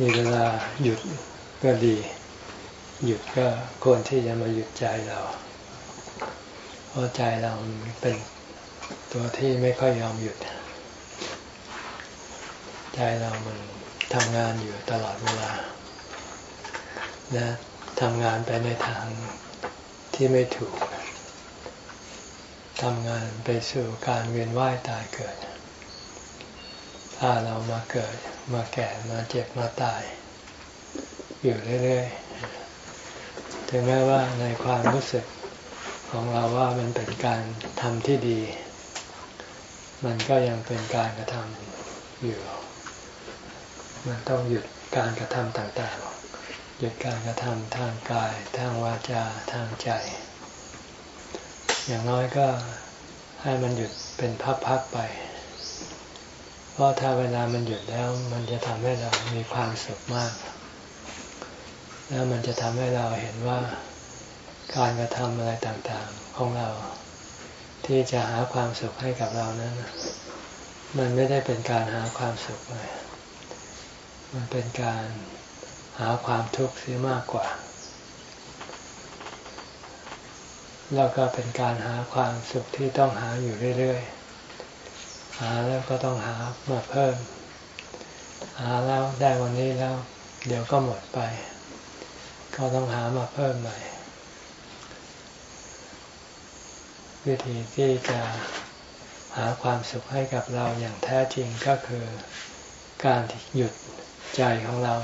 มีเวลาหยุดก็ดี หยุดก็ควรที่จะมาหยุดใจเรา เพราะใจเราเป็นตัวที่ไม่ค่อยยอมหยุด ใจเรามันทำงานอยู่ตลอดเวลาและทำงานไปในทางที่ไม่ถูกทำงานไปสู่การเวียนว่ายตายเกิดพาเรามาเกิด มาแก่มาเจ็บมาตาย อยู่เรื่อยๆ ถึงแม้ว่าในความรู้สึกของเราว่ามันเป็นการทำที่ดี มันก็ยังเป็นการกระทำอยู่ มันต้องหยุดการกระทำต่างๆ หยุดการกระทำทางกาย ทางวาจา ทางใจ อย่างน้อยก็ให้มันหยุดเป็นพักๆไป ราะถ้าเวลามันหยุดแล้ว มันจะทำให้เรามีความสุขมาก แล้วมันจะทำให้เราเห็นว่าการกระทำอะไรต่างๆ ของเรา ที่จะหาความสุขให้กับเรานั้น มันไม่ได้เป็นการหาความสุขเลยมันเป็นการหาความทุกข์เสียมากกว่า แล้วก็เป็นการหาความสุขที่ต้องหาอยู่เรื่อยๆ หาแล้วก็ต้องหามาเพิ่ม หาแล้วได้วันนี้แล้ว เดี๋ยวก็หมดไป ก็ต้องหามาเพิ่มใหม่ วิธีที่จะหาความสุขให้กับเราอย่างแท้จริงก็คือการหยุดใจของเรา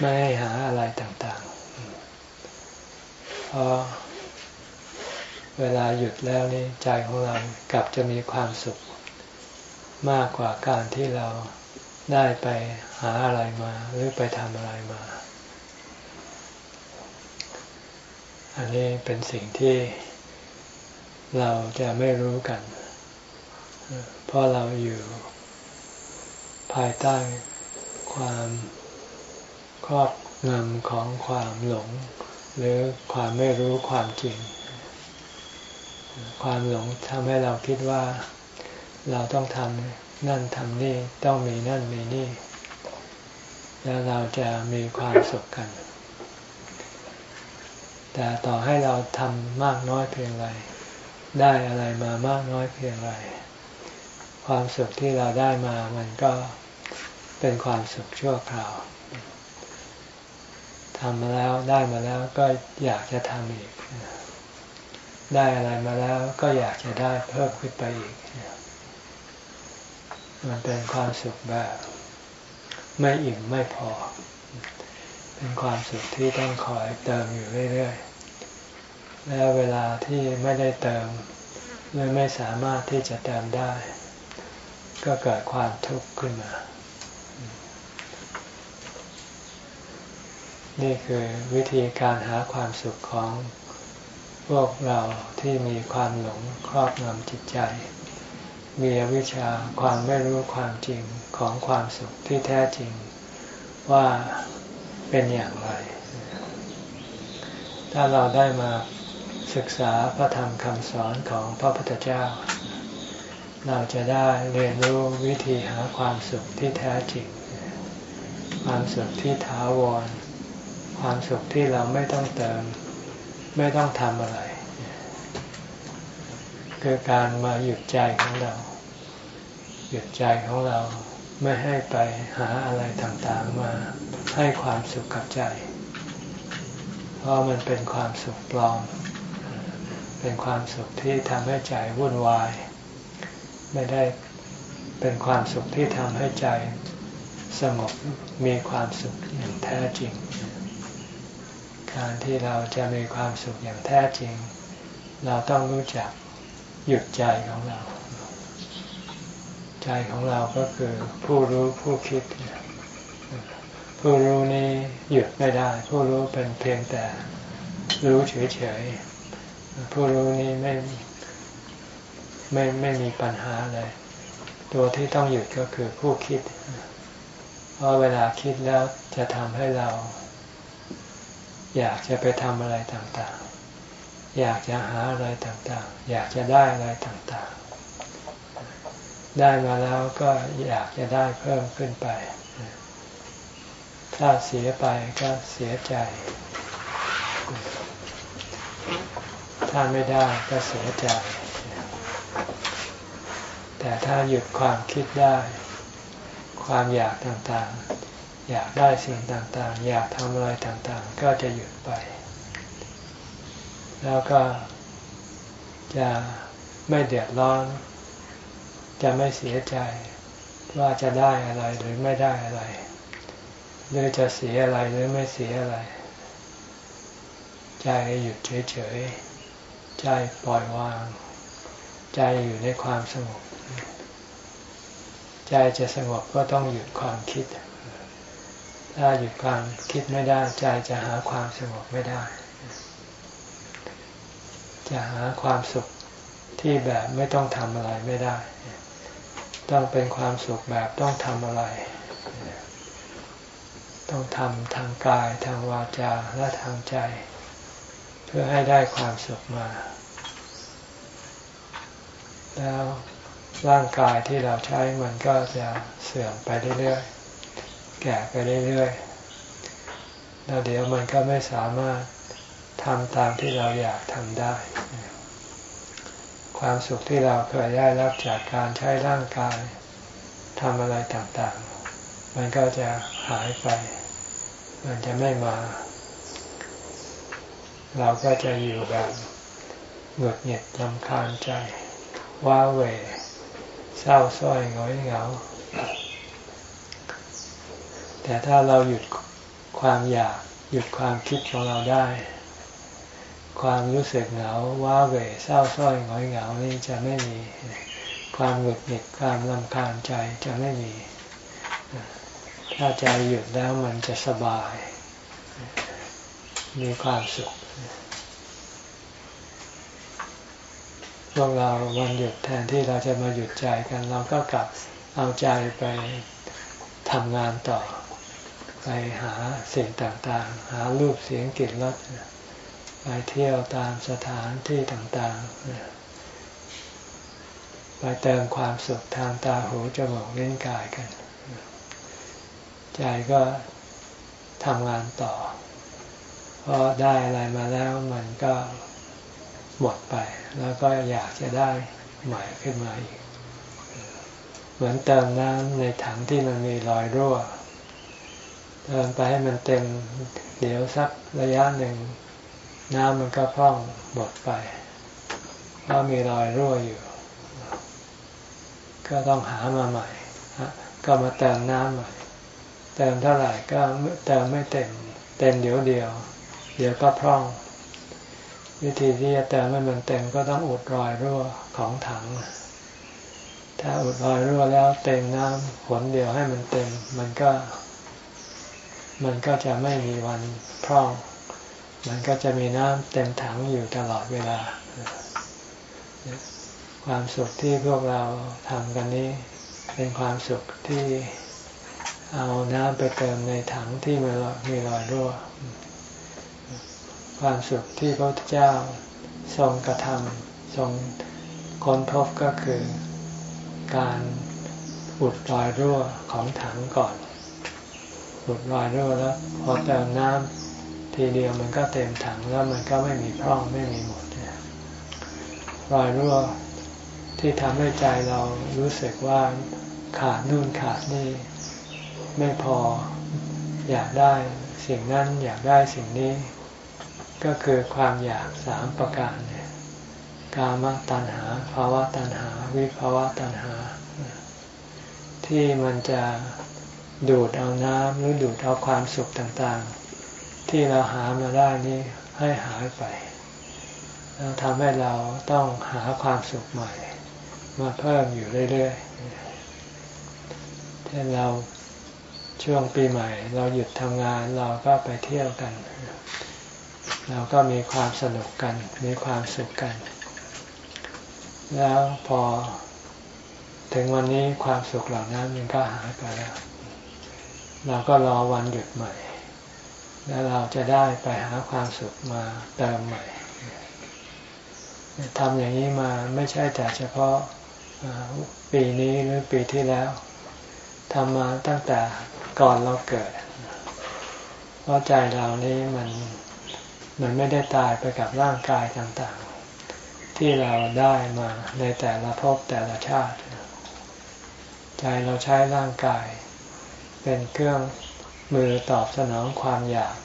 ไม่ให้หาอะไรต่างๆ เพราะเวลาหยุดแล้วนี่ใจของเรากลับจะมีความสุข มากกว่าการที่เราได้ไปหาอะไรมาหรือไปทำอะไรมา อันนี้เป็นสิ่งที่เราจะไม่รู้กัน เพราะเราอยู่ภายใต้ความครอบงำของความหลง หรือความไม่รู้ความจริง ความหลงทำให้เราคิดว่า เราต้องทำนั่นทำนี่ต้องมีนั่นมีนี่ แล้วเราจะมีความสุขกัน แต่ต่อให้เราทำมากน้อยเพียงไรได้อะไรมามากน้อยเพียงไรความสุขที่เราได้มามันก็เป็นความสุขชั่วคราวทำมาแล้วได้มาแล้วก็อยากจะทำอีก ได้อะไรมาแล้วก็อยากจะได้เพิ่มขึ้นไปอีก มันเป็นความสุขแบบ ไม่อิ่มไม่พอ เป็นความสุขที่ต้องคอยเติมอยู่เรื่อยๆ แล้วเวลาที่ไม่ได้เติมหรือไม่สามารถที่จะเติมได้ ก็เกิดความทุกข์ขึ้นมา นี่คือวิธีการหาความสุขของพวกเราที่มีความหลงครอบงำจิตใจ มีวิชาความไม่รู้ความจริงของความสุขที่แท้จริงว่าเป็นอย่างไร ถ้าเราได้มาศึกษาพระธรรมคำสอนของพระพุทธเจ้า เราจะได้เรียนรู้วิธีหาความสุขที่แท้จริง ความสุขที่ถาวร ความสุขที่เราไม่ต้องเติม ไม่ต้องทำอะไร คือการมาหยุดใจของเรา หยุดใจของเราไม่ให้ไปหาอะไรต่างๆมาให้ความสุขกับใจ เพราะมันเป็นความสุขปลอม เป็นความสุขที่ทำให้ใจวุ่นวาย ไม่ได้เป็นความสุขที่ทำให้ใจสงบมีความสุขอย่างแท้จริง การที่เราจะมีความสุขอย่างแท้จริง เราต้องรู้จักหยุดใจของเรา ใจของเราก็คือผู้รู้ผู้คิด ผู้รู้นี้หยุดไม่ได้ ผู้รู้เป็นเพียงแต่รู้เฉยๆ ผู้รู้นี้ไม่ไม่ไม่มีปัญหาเลย ตัวที่ต้องหยุดก็คือผู้คิด เพราะเวลาคิดแล้วจะทำให้เรา อยากจะไปทำอะไรต่างๆ อยากจะหาอะไรต่างๆ อยากจะได้อะไรต่าง ได้มาแล้วก็อยากจะได้เพิ่มขึ้นไป ถ้าเสียไปก็เสียใจ ถ้าไม่ได้ก็เสียใจ แต่ถ้าหยุดความคิดได้ ความอยากต่างๆ อยากได้สิ่งต่างๆ อยากทำอะไรต่างๆ ก็จะหยุดไป แล้วก็จะไม่เดือดร้อน จะไม่เสียใจว่าจะได้อะไรหรือไม่ได้อะไร หรือจะเสียอะไรหรือไม่เสียอะไร ใจหยุดเฉยๆ ใจปล่อยวาง ใจอยู่ในความสงบ ใจจะสงบก็ต้องหยุดความคิด ถ้าหยุดความคิดไม่ได้ ใจจะหาความสงบไม่ได้ จะหาความสุขที่แบบไม่ต้องทำอะไรไม่ได้ ต้องเป็นความสุขแบบต้องทำอะไร ต้องทำทางกายทางวาจาและทางใจ เพื่อให้ได้ความสุขมา แล้วร่างกายที่เราใช้มันก็จะเสื่อมไปเรื่อยๆ แก่ไปเรื่อยๆ แล้วเดี๋ยวมันก็ไม่สามารถทำตามที่เราอยากทำได้ ความสุขที่เราเคยได้รับจากการใช้ร่างกายทำอะไรต่างๆ มันก็จะหายไป มันจะไม่มา เราก็จะอยู่แบบหงุดหงิดลำคาญใจว้าเหวเศร้าส้อยง้อยเหงา แต่ถ้าเราหยุดความอยากหยุดความคิดของเราได้ ความรู้สึกเหงาว้าเหวเศร้าส้อยหงอยเหงานี่จะไม่มี ความหงุดหงิดความลำคาญใจจะไม่มี ถ้าใจหยุดแล้วมันจะสบาย มีความสุขพวกเราวันหยุดแทนที่เราจะมาหยุดใจกันเราก็กลับเอาใจไปทำงานต่อ ไปหาสิ่งต่างๆ หารูปเสียงกลิ่นรส ไปเที่ยวตามสถานที่ต่างๆ ไปเติมความสุขทางตาหูจมูกลิ้นกายกัน ใจก็ทำงานต่อ เพราะได้อะไรมาแล้วมันก็หมดไป แล้วก็อยากจะได้ใหม่ขึ้นมาอีก เหมือนเติมน้ำในถังที่มันมีรอยรั่วเติมไปให้มันเต็ม เดี๋ยวสักระยะหนึ่ง น้ำมันก็พร่องหมดไปเพราะมีรอยรั่วอยู่ ก็ต้องหามาใหม่ ก็มาเติมน้ำใหม่ เติมเท่าไหร่ก็เติมไม่เต็ม เต็มเดี๋ยวเดียว เดี๋ยวก็พร่อง วิธีที่จะเติมให้มันเต็มก็ต้องอุดรอยรั่วของถัง ถ้าอุดรอยรั่วแล้วเต็มน้ำขนเดียวให้มันเต็ม มันก็ มันก็จะไม่มีวันพร่อง มันก็จะมีน้ำเต็มถังอยู่ตลอดเวลา ความสุขที่พวกเราทำกันนี้ เป็นความสุขที่เอาน้ำไปเติมในถังที่มีมีรอยรั่ว ความสุขที่พระพุทธเจ้าทรงกระทำทรงค้นพบก็คือการอุดรอยรั่วของถังก่อน อุดรอยรั่วแล้วพอเติมน้ำ ทีเดียวมันก็เต็มถังแล้วมันก็ไม่มีพร่องไม่มีหมดรอยรั่วที่ทำให้ใจเรารู้สึกว่าขาดนู่นขาดนี่ ไม่พออยากได้สิ่งนั้นอยากได้สิ่งนี้ ก็คือความอยากสามประการเนี่ยกามตัณหาภาวะตัณหา วิภาวะตัณหา ที่มันจะดูดเอาน้ำหรือดูดเอาความสุขต่างๆ ที่เราหามาได้นี้ให้หายไป แล้วทำให้เราต้องหาความสุขใหม่ มาเพิ่มอยู่เรื่อยๆเช่นเราช่วงปีใหม่ เราหยุดทำงานเราก็ไปเที่ยวกัน เราก็มีความสนุกกัน มีความสุขกัน แล้วพอถึงวันนี้ความสุขเหล่านั้นมันก็หายไปแล้ว เราก็รอวันหยุดใหม่ แล้วเราจะได้ไปหาความสุขมาเติมใหม่ทำอย่างนี้มาไม่ใช่แต่เฉพาะปีนี้หรือปีที่แล้วทำมาตั้งแต่ก่อนเราเกิด เพราะใจเรานี้มันมันไม่ได้ตายไปกับร่างกายต่างๆ ที่เราได้มาในแต่ละภพแต่ละชาติ ใจเราใช้ร่างกาย เป็นเครื่อง มือตอบสนองความอยาก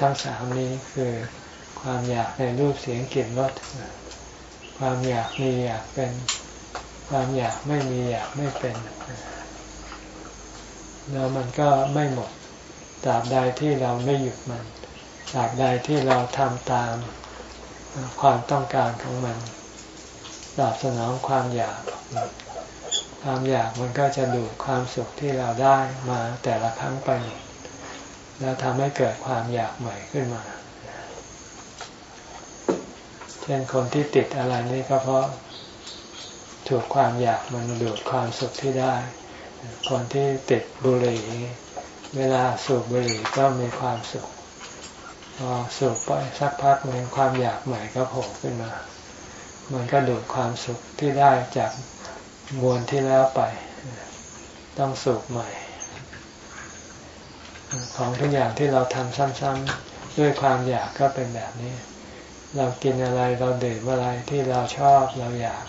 ทั้งสามนี้คือความอยากในรูปเสียงกลิ่นรสความอยากมีอยากเป็นความอยากไม่มีอยากไม่เป็น แล้วมันก็ไม่หมดตราบใดที่เราไม่หยุดมันตราบใดที่เราทำตามความต้องการของมันตอบสนองความอยาก ความอยากมันก็จะดูดความสุขที่เราได้มาแต่ละครั้งไป แล้วทำให้เกิดความอยากใหม่ขึ้นมา เช่นคนที่ติดอะไรนี่ก็เพราะถูกความอยากมันดูดความสุขที่ได้ คนที่ติดบุหรี่เวลาสูบบุหรี่ก็มีความสุขพอสูบไปสักพักหนึ่งความอยากใหม่ก็โผล่ขึ้นมา มันก็ดูดความสุขที่ได้จากมวลที่แล้วไป ต้องสูบใหม่ ของทุกอย่างที่เราทำซ้ำๆด้วยความอยากก็เป็นแบบนี้ เรากินอะไรเราดื่มอะไรที่เราชอบเราอยาก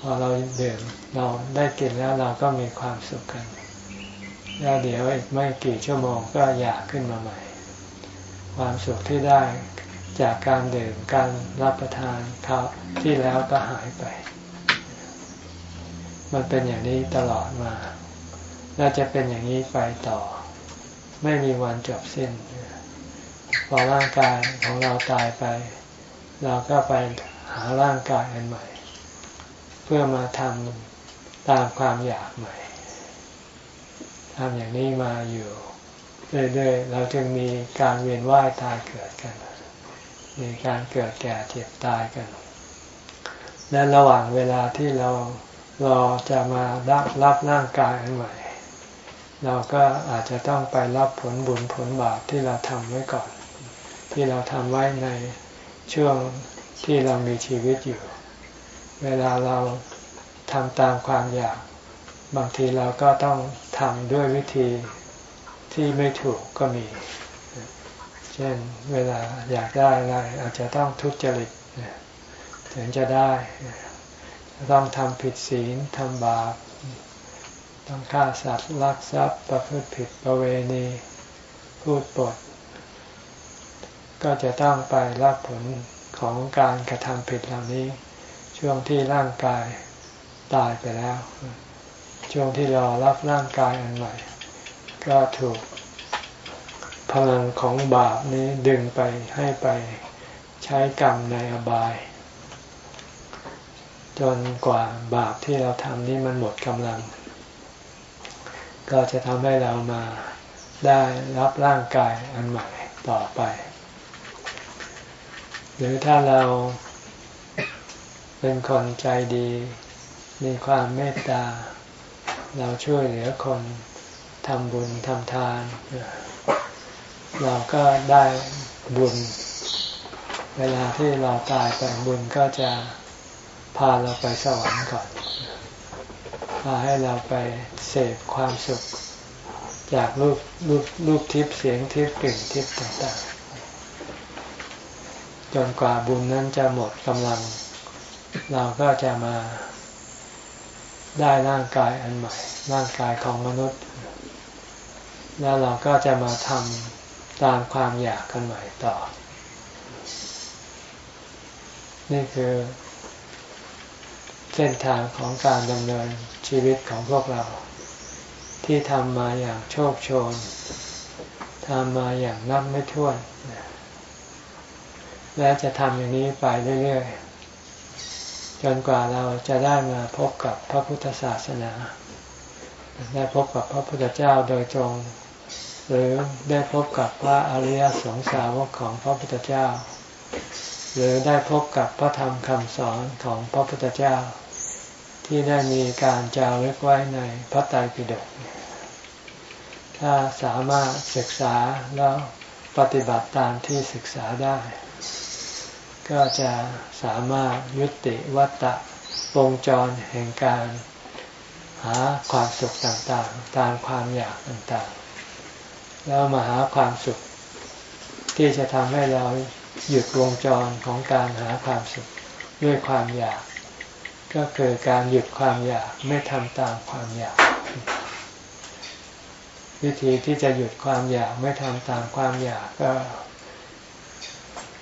พอเราดื่มเราได้กินแล้วเราก็มีความสุขกันแล้วเดี๋ยวอีกไม่กี่ชั่วโมงก็อยากขึ้นมาใหม่ ความสุขที่ได้จากการดื่มการรับประทานข้าวที่แล้วก็หายไป มันเป็นอย่างนี้ตลอดมา และจะเป็นอย่างนี้ไปต่อ ไม่มีวันจบสิ้น พอร่างกายของเราตายไป เราก็ไปหาร่างกายอันใหม่ เพื่อมาทำตามความอยากใหม่ทำอย่างนี้มาอยู่เรื่อยๆเราจึงมีการเวียนว่ายตายเกิดกัน มีการเกิดแก่เจ็บตายกัน และระหว่างเวลาที่เรารอจะมารับรับร่างกายอันใหม่ เราก็อาจจะต้องไปรับผลบุญผลบาปที่เราทำไว้ก่อน ที่เราทำไว้ในช่วงที่เรามีชีวิตอยู่ เวลาเราทำตามความอยาก บางทีเราก็ต้องทำด้วยวิธีที่ไม่ถูกก็มี เช่นเวลาอยากได้อะไรอาจจะต้องทุจริตถึงจะได้ ต้องทำผิดศีลทำบาป ต้องฆ่าสัตว์ลักทรัพย์ประพฤติผิดประเวณีพูดปด ก็จะต้องไปรับผลของการกระทำผิดเหล่านี้ ช่วงที่ร่างกายตายไปแล้ว ช่วงที่รอรับร่างกายอันใหม่ก็ถูกพลังของบาปนี้ดึงไปให้ไปใช้กรรมในอบาย จนกว่าบาปที่เราทำนี้มันหมดกำลัง ก็จะทำให้เรามาได้รับร่างกายอันใหม่ต่อไป หรือถ้าเราเป็นคนใจดี มีความเมตตา เราช่วยเหลือคนทำบุญทำทาน เราก็ได้บุญ เวลาที่เราตายไปบุญก็จะพาเราไปสวรรค์ก่อน พาให้เราไปเสพความสุข จากรูปรูปรูปทิพย์เสียงทิพย์กลิ่นทิพย์ต่างๆ จนกว่าบุญนั้นจะหมดกำลัง เราก็จะมาได้ร่างกายอันใหม่ ร่างกายของมนุษย์ แล้วเราก็จะมาทำตามความอยากกันใหม่ต่อ นี่คือเส้นทางของการดำเนิน ชีวิตของพวกเรา ที่ทำมาอย่างโชคโชนทำมาอย่างนับไม่ถ้วน และจะทำอย่างนี้ไปเรื่อยๆ จนกว่าเราจะได้มาพบกับพระพุทธศาสนา ได้พบกับพระพุทธเจ้าโดยตรง หรือได้พบกับพระอริยสงสาวกของพระพุทธเจ้า หรือได้พบกับพระธรรมคำสอนของพระพุทธเจ้า ที่ได้มีการจารึกไว้ในพระไตรปิฎกถ้าสามารถศึกษาแล้วปฏิบัติตามที่ศึกษาได้ ก็จะสามารถยุติวัฏฏะวงจรแห่งการหาความสุขต่างๆ ตามความอยากต่างๆ แล้วมาหาความสุข ที่จะทำให้เราหยุดวงจรของการหาความสุขด้วยความอยาก ก็คือการหยุดความอยากไม่ทำตามความอยาก วิธีที่จะหยุดความอยากไม่ทำตามความอยากก็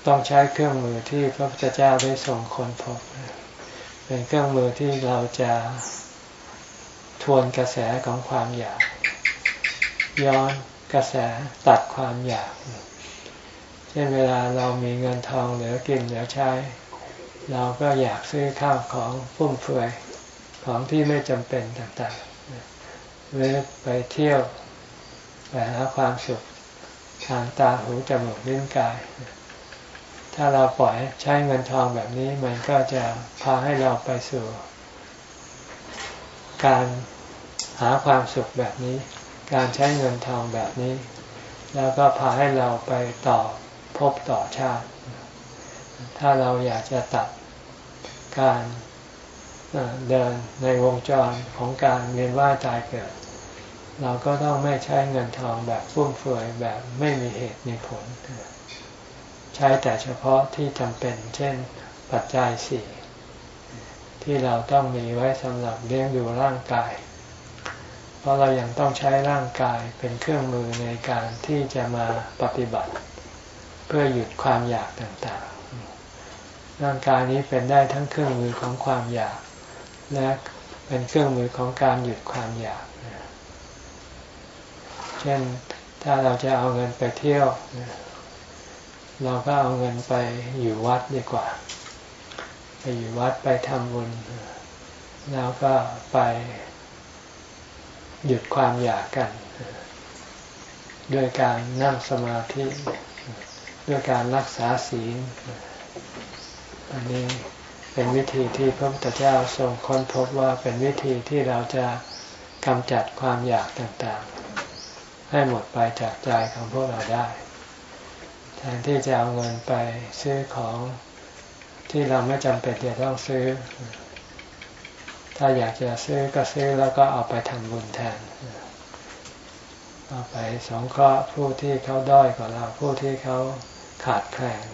ต้องใช้เครื่องมือที่พระพุทธเจ้าได้ส่งคนพบเป็นเครื่องมือที่เราจะทวนกระแสของความอยาก ย้อนกระแสตัดความอยาก เช่นเวลาเรามีเงินทองเหลือกินเหลือใช้ เราก็อยากซื้อข้าวของฟุ่มเฟือยของที่ไม่จำเป็นต่างๆหรือไปเที่ยวไปหาความสุขทางตาหูจมูกลิ้นกาย ถ้าเราปล่อยใช้เงินทองแบบนี้มันก็จะพาให้เราไปสู่ การหาความสุขแบบนี้ การใช้เงินทองแบบนี้ แล้วก็พาให้เราไปต่อพบต่อชาติ ถ้าเราอยากจะตัด การเดินในวงจรของการเวียนว่ายตายเกิด เราก็ต้องไม่ใช้เงินทองแบบฟุ่มเฟือยแบบไม่มีเหตุมีผล ใช้แต่เฉพาะที่จำเป็น เช่นปัจจัยสี่ที่เราต้องมีไว้สำหรับเลี้ยงดูร่างกาย เพราะเรายัางต้องใช้ร่างกายเป็นเครื่องมือในการที่จะมาปฏิบัติ เพื่อหยุดความอยากต่างๆ ร่างกายนี้เป็นได้ทั้งเครื่องมือของความอยาก และเป็นเครื่องมือของการหยุดความอยาก เช่นถ้าเราจะเอาเงินไปเที่ยว เราก็เอาเงินไปอยู่วัดดีกว่า ไปอยู่วัดไปทำบุญ แล้วก็ไปหยุดความอยากกัน ด้วยการนั่งสมาธิ ด้วยการรักษาศีล อันนี้เป็นวิธีที่พระพุทธเจ้าทรงค้นพบว่าเป็นวิธีที่เราจะกำจัดความอยากต่างๆ ให้หมดไปจากใจของพวกเราได้ แทนที่จะเอาเงินไปซื้อของที่เราไม่จำเป็นจะต้องซื้อ ถ้าอยากจะซื้อก็ซื้อแล้วก็เอาไปทำบุญแทนเอาไปสองเคราะห์ผู้ที่เขาด้อยกว่าเราผู้ที่เขาขาดแคลน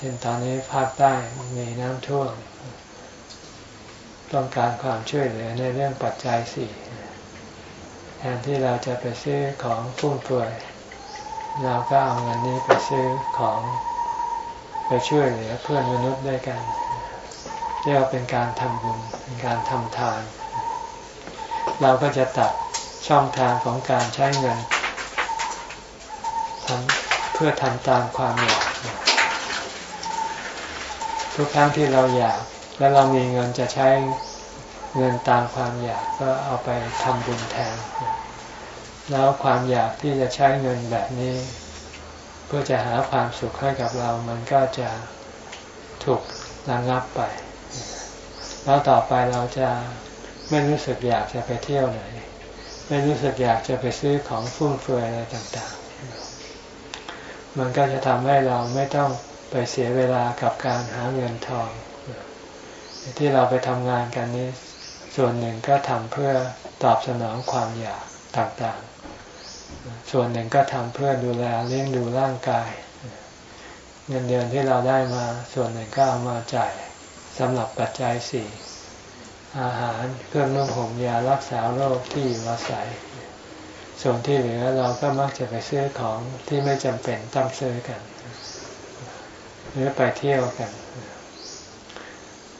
เช่นตอนนี้ภาคใต้มีน้ำท่วม ต้องการความช่วยเหลือในเรื่องปัจจัยสี่แทนที่เราจะไปซื้อของฟุ่มเฟือยเราก็เอาเงินนี้ไปซื้อของไปช่วยเหลือเพื่อนมนุษย์ด้วยกันเรียกว่าเป็นการทำบุญเป็นการทำทาน เราก็จะตัดช่องทางของการใช้เงินทำเพื่อทำตามความอยาก ทุกครั้งที่เราอยาก แล้วเรามีเงินจะใช้เงินตามความอยากก็เอาไปทำบุญแทน แล้วความอยากที่จะใช้เงินแบบนี้ เพื่อจะหาความสุขให้กับเรา มันก็จะถูกระงับไป แล้วต่อไปเราจะไม่รู้สึกอยากจะไปเที่ยวไหน ไม่รู้สึกอยากจะไปซื้อของฟุ่มเฟือยอะไรต่างๆ มันก็จะทำให้เราไม่ต้อง ไปเสียเวลากับการหาเงินทองที่เราไปทำงานกันนี้ ส่วนหนึ่งก็ทำเพื่อตอบสนองความอยากต่างๆ ส่วนหนึ่งก็ทำเพื่อดูแลเลี้ยงดูร่างกาย เงินเดือนที่เราได้มา ส่วนหนึ่งก็เอามาจ่ายสำหรับปัจจัยสี่อาหารเครื่องนุ่งห่มยารักษาโรคที่อยู่อาศัย ส่วนที่เหลือเราก็มักจะไปซื้อของที่ไม่จำเป็นต้องซื้อกัน รือไปเที่ยวกัน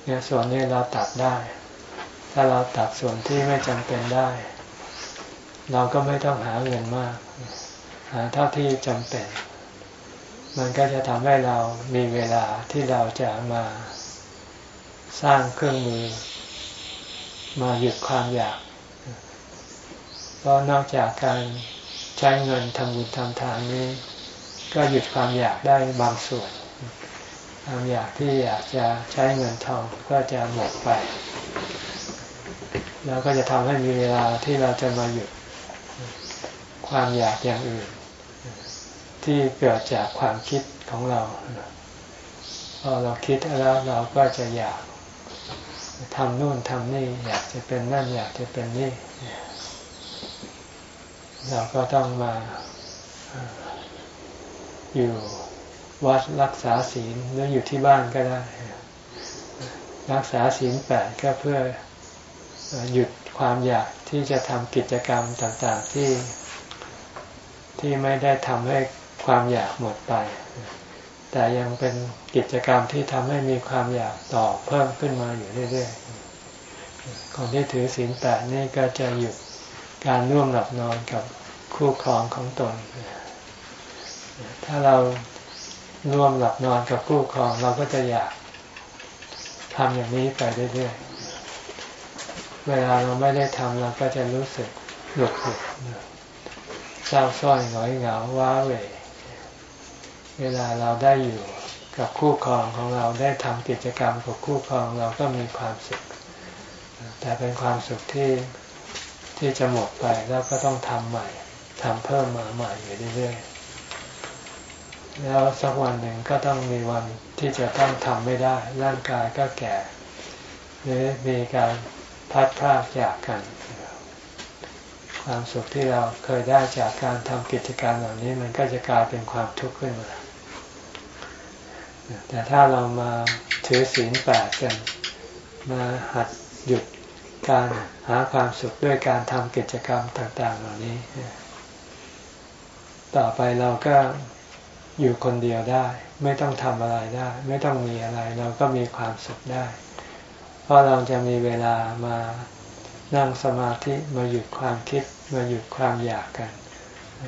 เนี่ยส่วนนี้เราตัดได้ ถ้าเราตัดส่วนที่ไม่จำเป็นได้ เราก็ไม่ต้องหาเงินมาก หาเท่าที่จำเป็น มันก็จะทำให้เรามีเวลาที่เราจะมาสร้างเครื่องมือ มาหยุดความอยากเพราะนอกจากการใช้เงินทำบุญทำทานนี้ ก็หยุดความอยากได้บางส่วน ความอยากที่อยากจะใช้เงินทองก็จะหมดไปแล้วก็จะทำให้มีเวลาที่เราจะมาหยุดความอยากอย่างอื่น ที่เกิดจากความคิดของเราพอเราคิดแล้วเราก็จะอยากทำนู่นทำนี่ อยากจะเป็นนั่นอยากจะเป็นนี่ เราก็ต้องมาอยู่ วัดรักษาศีลหรืออยู่ที่บ้านก็ได้ รักษาศีลแปดก็เพื่อหยุดความอยากที่จะทำกิจกรรมต่างๆที่ที่ไม่ได้ทำให้ความอยากหมดไป แต่ยังเป็นกิจกรรมที่ทำให้มีความอยากต่อเพิ่มขึ้นมาอยู่เรื่อยๆคนที่ถือศีลแปดนี่ก็จะหยุดการร่วมหลับนอนกับคู่ครองของตน ถ้าเรา ร่วมหลับนอนกับคู่ครองเราก็จะอยากทำอย่างนี้ไปเรื่อยๆ เวลาเราไม่ได้ทำเราก็จะรู้สึกหลุดหุดเศร้าส้อยหงอยเหงาว้าเหวเวลาเราได้อยู่กับคู่ครองของเราได้ทำกิจกรรมกับคู่ครองเราก็มีความสุข แต่เป็นความสุขที่ที่จะหมดไปแล้วก็ต้องทำใหม่ทำเพิ่มมาใหม่อยู่เรื่อยๆ แล้วสักวันหนึ่งก็ต้องมีวันที่จะต้องทำไม่ได้ ร่างกายก็แก่ หรือมีการพัดพลาดจากกัน ความสุขที่เราเคยได้จากการทำกิจการเหล่านี้มันก็จะกลายเป็นความทุกข์ขึ้นมา แต่ถ้าเรามาถือศีลแปดกัน มาหัดหยุดการหาความสุขด้วยการทำกิจกรรมต่าง ๆ เหล่านี้ ต่อไปเราก็ อยู่คนเดียวได้ ไม่ต้องทำอะไรได้ ไม่ต้องมีอะไร เราก็มีความสุขได้ เพราะเราจะมีเวลามานั่งสมาธิมาหยุดความคิดมาหยุดความอยากกัน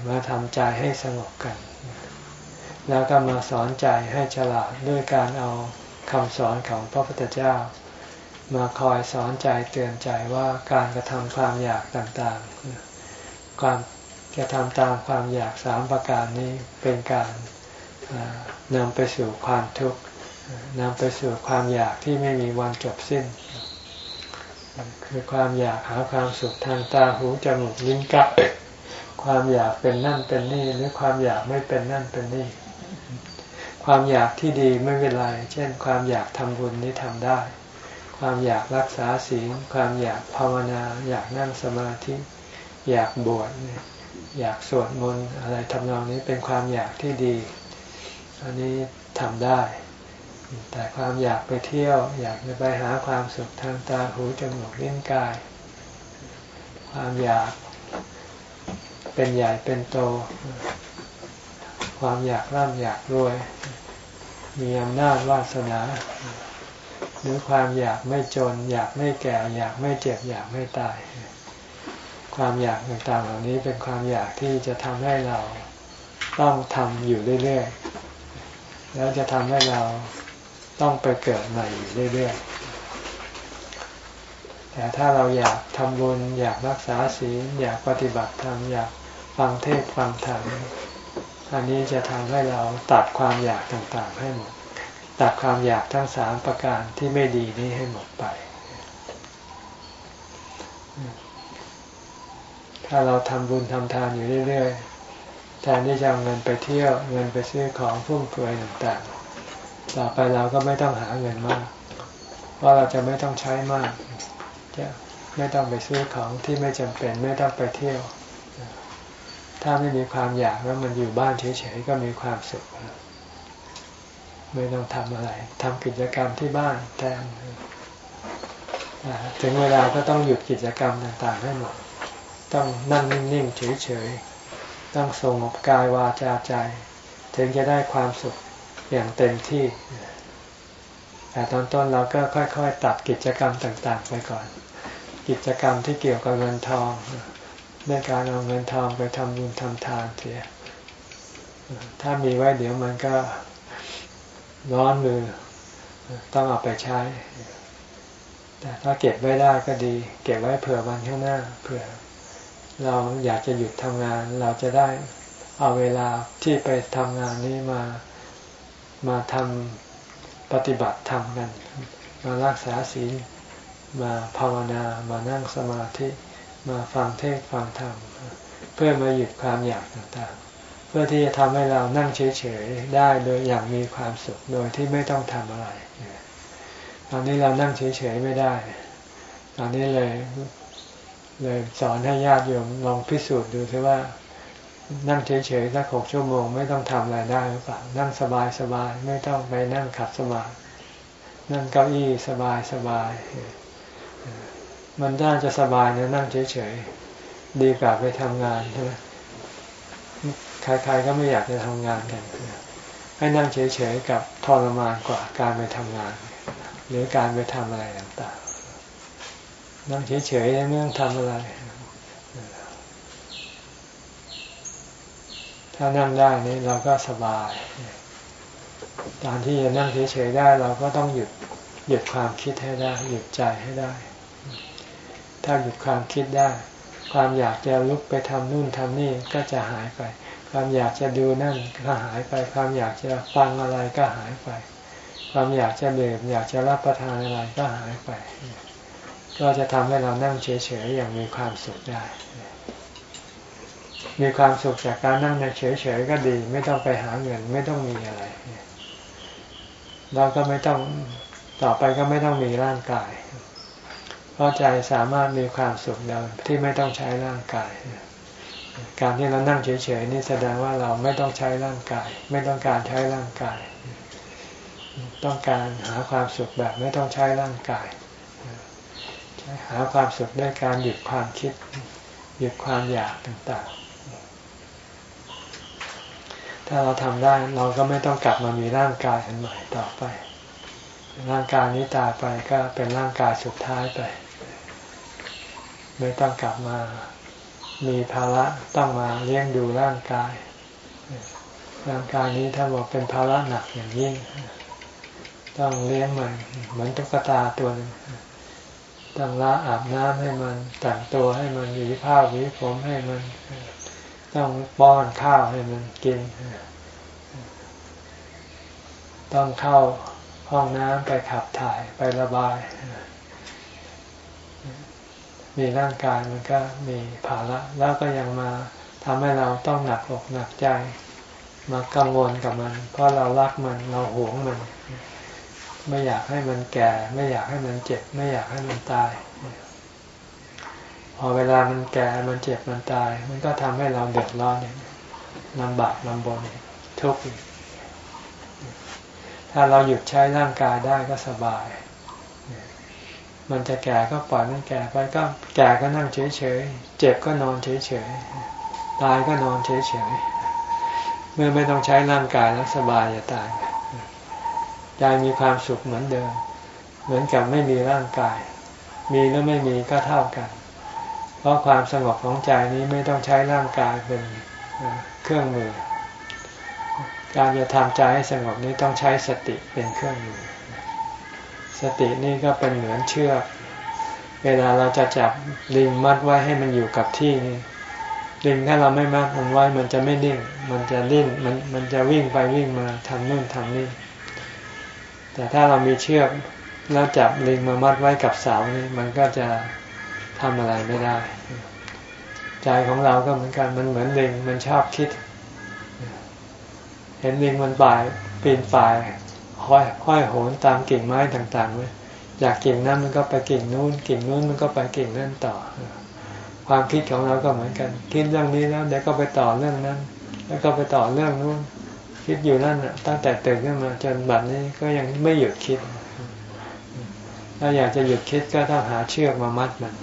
มาทำใจให้สงบกัน แล้วก็มาสอนใจให้ฉลาดด้วยการเอาคำสอนของพระพุทธเจ้า มาคอยสอนใจเตือนใจว่าการกระทำความอยากต่างๆ ความกระทำตามความอยากสามประการนี้เป็นการ นำไปสู่ความทุกข์นำไปสู่ความอยากที่ไม่มีวันจบสิ้น คือความอยากหาความสุขทางตาหูจมูกลิ้นกายความอยากเป็นนั่นเป็นนี่หรือความอยากไม่เป็นนั่นเป็นนี่ ความอยากที่ดีไม่เป็นไร เช่น ความอยากทำบุญนี้ทำได้ ความอยากรักษาศีลความอยากภาวนา อยากนั่งสมาธิ อยากบวชอยากสวดมนต์อะไรทำนองนี้เป็นความอยากที่ดี อันนี้ทำได้ แต่ความอยากไปเที่ยว อยากจะไปหาความสุขทางตาหูจมูกลิ้นกาย ความอยากเป็นใหญ่เป็นโต ความอยากร่ำอยากรวย มีอำนาจวาสนา หรือความอยากไม่จน อยากไม่แก่ อยากไม่เจ็บ อยากไม่ตาย ความอยากต่างๆเหล่านี้เป็นความอยากที่จะทำให้เราต้องทำอยู่เรื่อยๆ แล้วจะทำให้เราต้องไปเกิดใหม่อยู่เรื่อยๆ แต่ถ้าเราอยากทำบุญอยากรักษาศีลอยากปฏิบัติธรรมอยากฟังเทศฟังธรรมอันนี้จะทำให้เราตัดความอยากต่างๆให้หมด ตัดความอยากทั้งสามประการที่ไม่ดีนี้ให้หมดไป ถ้าเราทำบุญทำทานอยู่เรื่อยๆ แทนที่จะเอาเงินไปเที่ยวเงินไปซื้อของฟุ่มเฟือยต่างๆ ต่อไปเราก็ไม่ต้องหาเงินมากเพราะเราจะไม่ต้องใช้มาก จะไม่ต้องไปซื้อของที่ไม่จำเป็นไม่ต้องไปเที่ยว ถ้าไม่มีความอยากแล้วมันอยู่บ้านเฉยๆก็มีความสุข ไม่ต้องทำอะไรทำกิจกรรมที่บ้านแทนถึงเวลาก็ต้องหยุดกิจกรรมต่างๆให้หมด ต้องนั่งนิ่งๆเฉยๆ ต้องสงบกายวาจาใจ ถึงจะได้ความสุขอย่างเต็มที่ แต่ตอนต้นเราก็ค่อยๆ ตัดกิจกรรมต่างๆ ไปก่อน กิจกรรมที่เกี่ยวกับเงินทองในการเอาเงินทองไปทำบุญทำทานเสียถ้ามีไว้เดี๋ยวมันก็ร้อนมือต้องเอาไปใช้ แต่ถ้าเก็บไว้ได้ก็ดี เก็บไว้เผื่อวันข้างหน้า เผื่อ เราอยากจะหยุดทำงาน เราจะได้เอาเวลาที่ไปทำงานนี้มามาทำปฏิบัติธรรมกัน มารักษาศีลมาภาวนา มานั่งสมาธิ มาฟังเทศฟังธรรม เพื่อมาหยุดความอยากต่างๆ เพื่อที่จะทำให้เรานั่งเฉยๆได้โดยอย่างมีความสุขโดยที่ไม่ต้องทำอะไร ตอนนี้เรานั่งเฉยๆไม่ได้ ตอนนี้เลย เลยสอนให้ญาติโยมลองพิสูจน์ดูซิว่า นั่งเฉยๆสักหกชั่วโมงไม่ต้องทำอะไรได้หรือเปล่านั่งสบายสบายไม่ต้องไปนั่งขัดสมาธินั่งเก้าอี้สบายสบายมันน่าจะสบายนะนั่งเฉยๆดีกว่าไปทำงานใช่ไหมใครๆก็ไม่อยากจะทำงานกันให้นั่งเฉยๆกับทรมานกว่าการไปทำงาน หรือการไปทำอะไรต่างๆ นั่งเฉยๆไม่ต้องทำอะไร ถ้านั่งได้นี่เราก็สบายการที่จะนั่งเฉยๆได้ เราก็ต้องหยุดหยุดความคิดให้ได้ หยุดใจให้ได้ ถ้าหยุดความคิดได้ ความอยากจะลุกไปทำนู่นทำนี่ก็จะหายไป ความอยากจะดูนั่นก็หายไป ความอยากจะฟังอะไรก็หายไป ความอยากจะดื่มอยากจะรับประทานอะไรก็หายไป ก็จะทำให้เรานั่งเฉยๆอย่างมีความสุขได้ มีความสุขจากการนั่งเฉยๆก็ดี ไม่ต้องไปหาเงิน ไม่ต้องมีอะไรเราก็ไม่ต้องต่อไปก็ไม่ต้องมีร่างกาย เพราะใจสามารถมีความสุขได้ที่ไม่ต้องใช้ร่างกาย การที่เรานั่งเฉยๆนี่แสดงว่าเราไม่ต้องใช้ร่างกาย ไม่ต้องการใช้ร่างกาย ต้องการหาความสุขแบบไม่ต้องใช้ร่างกาย หาความสุขด้วยการหยุดความคิด หยุดความอยากต่างๆ ถ้าเราทำได้เราก็ไม่ต้องกลับมามีร่างกายอันใหม่ต่อไป ร่างกายนี้ตายไปก็เป็นร่างกายสุดท้ายไป ไม่ต้องกลับมามีภาระต้องมาเลี้ยงดูร่างกาย ร่างกายนี้ถ้าบอกเป็นภาระหนักอย่างยิ่ง ต้องเลี้ยงมันเหมือนตุ๊กตาตัวหนึ่ง ต้องละอาบน้ำให้มันแต่งตัวให้มันหวีผ้าหวีผมให้มัน ต้องป้อนข้าวให้มันกิน ต้องเข้าห้องน้ำไปขับถ่ายไประบาย มีร่างกายมันก็มีภาระแล้วก็ยังมาทำให้เราต้องหนักอกหนักใจ มากังวลกับมัน เพราะเรารักมันเราหวงมัน ไม่อยากให้มันแก่ ไม่อยากให้มันเจ็บ ไม่อยากให้มันตาย พอเวลามันแก่มันเจ็บมันตาย มันก็ทำให้เราเดือดร้อนเนี่ยลำบากลำบนทุกข์ถ้าเราหยุดใช้ร่างกายได้ก็สบาย มันจะแก่ก็ปล่อยมันแก่ไปก็แก่ก็นั่งเฉยๆ เจ็บก็นอนเฉยๆ ตายก็นอนเฉยๆ เมื่อไม่ต้องใช้ร่างกายแล้วสบายจะตาย ใจมีความสุขเหมือนเดิม เหมือนกับไม่มีร่างกาย มีแล้วไม่มีก็เท่ากัน เพราะความสงบของใจนี้ไม่ต้องใช้ร่างกายเป็นเครื่องมือ การจะทำใจให้สงบนี้ต้องใช้สติเป็นเครื่องมือ สตินี่ก็เป็นเหมือนเชือกเวลาเราจะจับลิงมัดไว้ให้มันอยู่กับที่นี่ลิงถ้าเราไม่มัดมันไว้มันจะไม่นิ่ง มันจะลิ้นมันมันจะวิ่งไปวิ่งมาทำนู่นทำนี่ แต่ถ้าเรามีเชือกแล้วจับลิงมามัดไว้กับเสานี่มันก็จะทำอะไรไม่ได้ ใจของเราก็เหมือนกันมันเหมือนลิงมันชอบคิด เห็นลิงมันป่ายปีนป่ายห้อยห้อยโหนตามกิ่งไม้ต่างๆไว้อยากกิ่งนั้นมันก็ไปกิ่งนู้นกิ่งนู้นมันก็ไปกิ่งนั่นต่อ ความคิดของเราก็เหมือนกัน คิดเรื่องนี้แล้วเดี๋ยวก็ไปต่อเรื่องนั้น แล้วก็ไปต่อเรื่องนู้น คิดอยู่นั่นน่ะตั้งแต่ตื่นขึ้นมาจนบัดนี้ก็ยังไม่หยุดคิด ถ้าอยากจะหยุดคิดก็ต้องหาเชือกมามัดมัน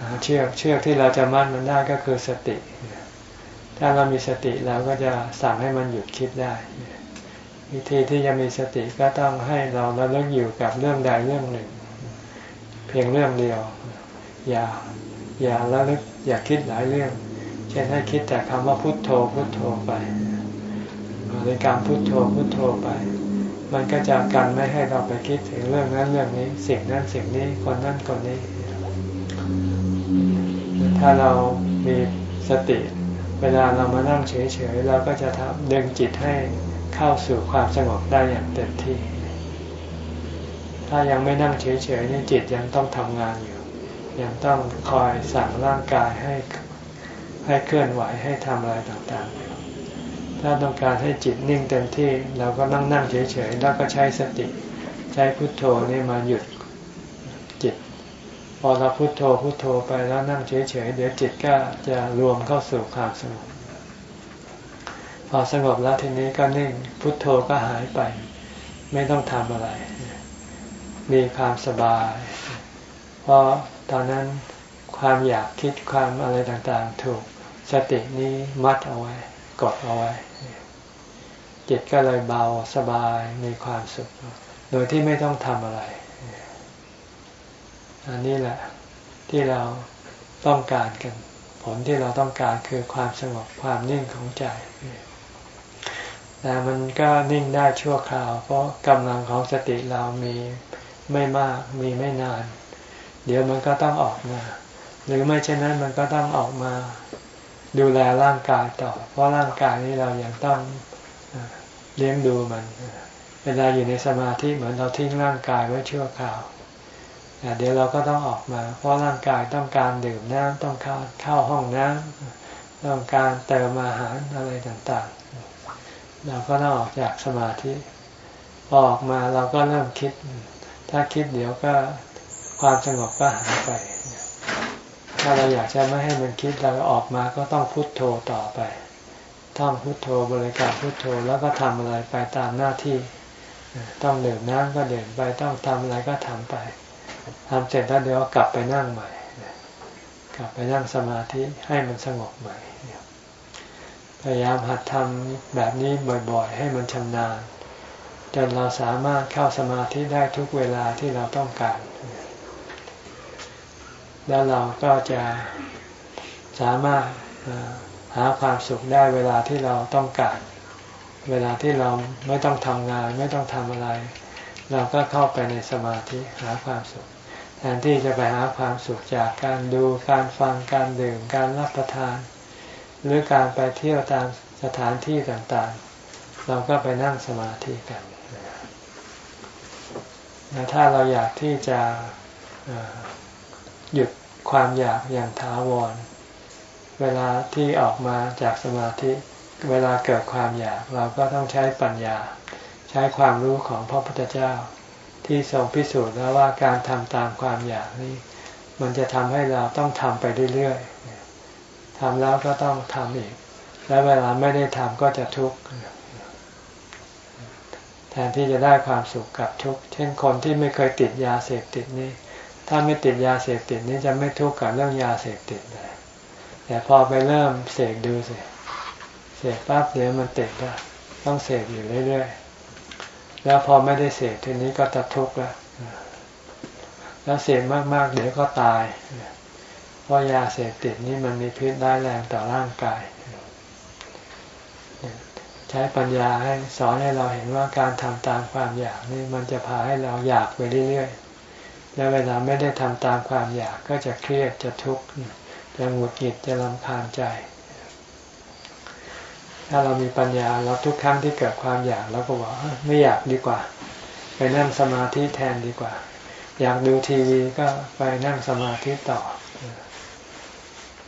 หาเชือกเชือกที่เราจะมัดมันได้ก็คือสติ ถ้าเรามีสติเราก็จะสั่งให้มันหยุดคิดได้ วิธีที่จะมีสติก็ต้องให้เราระลึกอยู่กับเรื่องใดเรื่องหนึ่ง เพียงเรื่องเดียว อย่าอย่าระลึกอย่าคิดหลายเรื่อง เช่นให้คิดแต่คำว่าพุทโธพุทโธไปบริกรรมพุทโธพุทโธไป มันก็จะกันไม่ให้เราไปคิดถึงเรื่องนั้นเรื่องนี้ สิ่งนั้นสิ่งนี้คนนั้นคนนี้ ถ้าเรามีสติ เวลาเรามานั่งเฉยๆเราก็จะทำดึงจิตให้เข้าสู่ความสงบได้อย่างเต็มที่ ถ้ายังไม่นั่งเฉยๆนี่จิตยังต้องทำงานอยู่ ยังต้องคอยสั่งร่างกายให้ ให้เคลื่อนไหวให้ทำอะไรต่างๆ ถ้าต้องการให้จิตนิ่งเต็มที่เราก็นั่งนั่งเฉยๆ แล้วก็ใช้สติ ใช้พุทโธนี่มาหยุดจิต พอเราพุทโธพุทโธไปแล้วนั่งเฉยๆ เดี๋ยวจิตก็จะรวมเข้าสู่ความสงบ พอสงบแล้วทีนี้ก็นิ่งพุทโธก็หายไป ไม่ต้องทำอะไร มีความสบาย เพราะตอนนั้นความอยากคิดความอะไรต่างๆ ถูก สตินี้มัดเอาไว้กดเอาไว้จิตก็เลยเบาสบายมีความสุข โดยที่ไม่ต้องทำอะไรอันนี้แหละที่เราต้องการกัน ผลที่เราต้องการคือความสงบความนิ่งของใจแต่มันก็นิ่งได้ชั่วคราว เพราะกำลังของสติเรามีไม่มากมีไม่นาน เดี๋ยวมันก็ต้องออกมา หรือไม่เช่นนั้นมันก็ต้องออกมา ดูแลร่างกายต่อ เพราะร่างกายนี้เรายัางต้องเลี้ยงดูมัน เวลาอยู่ในสมาธิเหมือนเราทิ้งร่างกายไว้ชั่วคราวเดี๋ยวเราก็ต้องออกมา เพราะร่างกายต้องการดื่มน้ำต้องกาเข้าห้องน้ำต้องการเติมอาหารอะไรต่างๆ เราก็ต้องออกจากสมาธิพอออกมาเราก็เริ่มคิด ถ้าคิดเดี๋ยวก็ความสงบก็หายไป ถ้าเราอยากจะไม่ให้มันคิดเราออกมาก็ต้องพุโทโธต่อไปท่องพุโทโธบริกรรมพุโทโธแล้วก็ทำอะไรไปตามหน้าที่ ต้องเดื่มน้ำก็เดื่มไปต้องทำอะไรก็ทำไปทำเสร็จแล้วเดี๋ยวกลับไปนั่งใหม่กลับไปนั่งสมาธิให้มันสงบใหม่พยายามหัดทำแบบนี้บ่อยๆ ให้มันชำนาญจนเราสามารถเข้าสมาธิได้ทุกเวลาที่เราต้องการ แล้วเราก็จะสามารถหาความสุขได้เวลาที่เราต้องการ เวลาที่เราไม่ต้องทำงาน ไม่ต้องทำอะไร เราก็เข้าไปในสมาธิหาความสุขแทนที่จะไปหาความสุขจากการดูการฟังการดื่มการรับประทาน หรือการไปเที่ยวตามสถานที่ต่างๆ เราก็ไปนั่งสมาธิกันนะถ้าเราอยากที่จะหยุด ความอยากอย่างถาวร เวลาที่ออกมาจากสมาธิ เวลาเกิดความอยากเราก็ต้องใช้ปัญญา ใช้ความรู้ของพระพุทธเจ้า ที่ทรงพิสูจน์แล้วว่าการทำตามความอยากนี้ มันจะทำให้เราต้องทำไปเรื่อยๆทำแล้วก็ต้องทำอีก และเวลาไม่ได้ทำก็จะทุกข์แทนที่จะได้ความสุขกับทุกข์ เช่นคนที่ไม่เคยติดยาเสพติดนี่ ถ้าไม่ติดยาเสพติดนี้จะไม่ทุกข์กับเรื่องยาเสพติดเลยแต่พอไปเริ่มเสกดูสิเสกปั๊บเดี๋ยวมันติดแล้วต้องเสพอยู่เรื่อยๆแล้วพอไม่ได้เสพทีนี้ก็จะทุกข์แล้วแล้วเสพมากๆเดี๋ยวก็ตายเพราะยาเสพติดนี้มันมีพิษได้แรงต่อร่างกายใช้ปัญญาให้สอนให้เราเห็นว่าการทำตามความอยากนี่มันจะพาให้เราอยากไปเรื่อยๆ และเวลาไม่ได้ทำตามความอยากก็จะเครียดจะทุกข์จะหงุดหงิดจะลำคาญใจ ถ้าเรามีปัญญาเราทุกครั้งที่เกิดความอยากเราก็บอกไม่อยากดีกว่า ไปนั่งสมาธิแทนดีกว่า อยากดูทีวีก็ไปนั่งสมาธิต่อ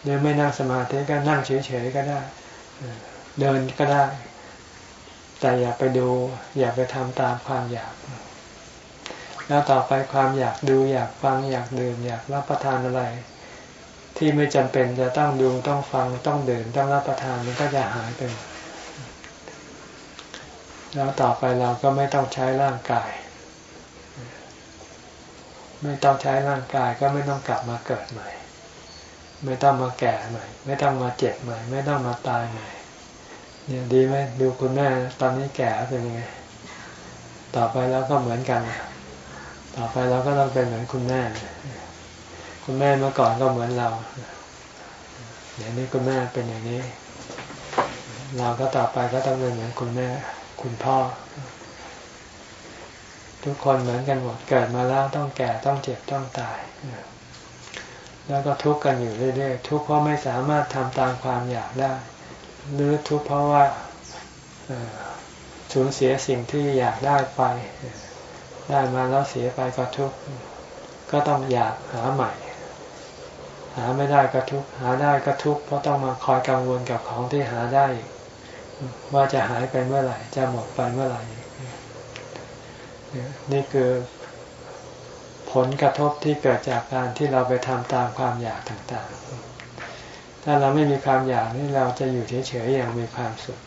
หรือไม่นั่งสมาธิก็นั่งเฉยๆก็ได้ เดินก็ได้ แต่อย่าไปดู อย่าไปทำตามความอยาก แล้วต่อไปความอยากดูอยากฟังอยากดื่มอยากรับประทานอะไร ที่ไม่จำเป็นจะต้องดูต้องฟังต้องดื่มต้องรับประทานมันก็จะหายไปแล้วต่อไปเราก็ไม่ต้องใช้ร่างกาย ไม่ต้องใช้ร่างกายก็ไม่ต้องกลับมาเกิดใหม่ ไม่ต้องมาแก่ใหม่ ไม่ต้องมาเจ็บใหม่ ไม่ต้องมาตายใหม่เนี่ยดีไหมดูคุณแม่ตอนนี้แก่เป็นยังไง ต่อไปแล้วก็เหมือนกัน ต่อไปเราก็ต้องเป็นเหมือนคุณแม่ คุณแม่เมื่อก่อนก็เหมือนเราเดี๋ยวนี้คุณแม่เป็นอย่างนี้ เราก็ต่อไปก็ต้องเป็นเหมือนคุณแม่ คุณพ่อ ทุกคนเหมือนกันหมดเกิดมาแล้วต้องแก่ต้องเจ็บต้องตาย แล้วก็ทุกข์กันอยู่เรื่อยๆทุกข์เพราะไม่สามารถทำตามความอยากได้ หรือทุกข์เพราะว่าสูญเสียสิ่งที่อยากได้ไป ได้มาแล้วเสียไปก็ทุกข์ก็ต้องอยากหาใหม่ หาไม่ได้ก็ทุกข์หาได้ก็ทุกข์เพราะต้องมาคอยกังวลกับของที่หาได้ ว่าจะหายไปเมื่อไหร่ จะหมดไปเมื่อไหร่ นี่คือผผลกระทบที่เกิดจากการที่เราไปทำตามความอยากต่างๆ ถ้าเราไม่มีความอยากนี่เราจะอยู่เฉยๆอย่างมีความสุข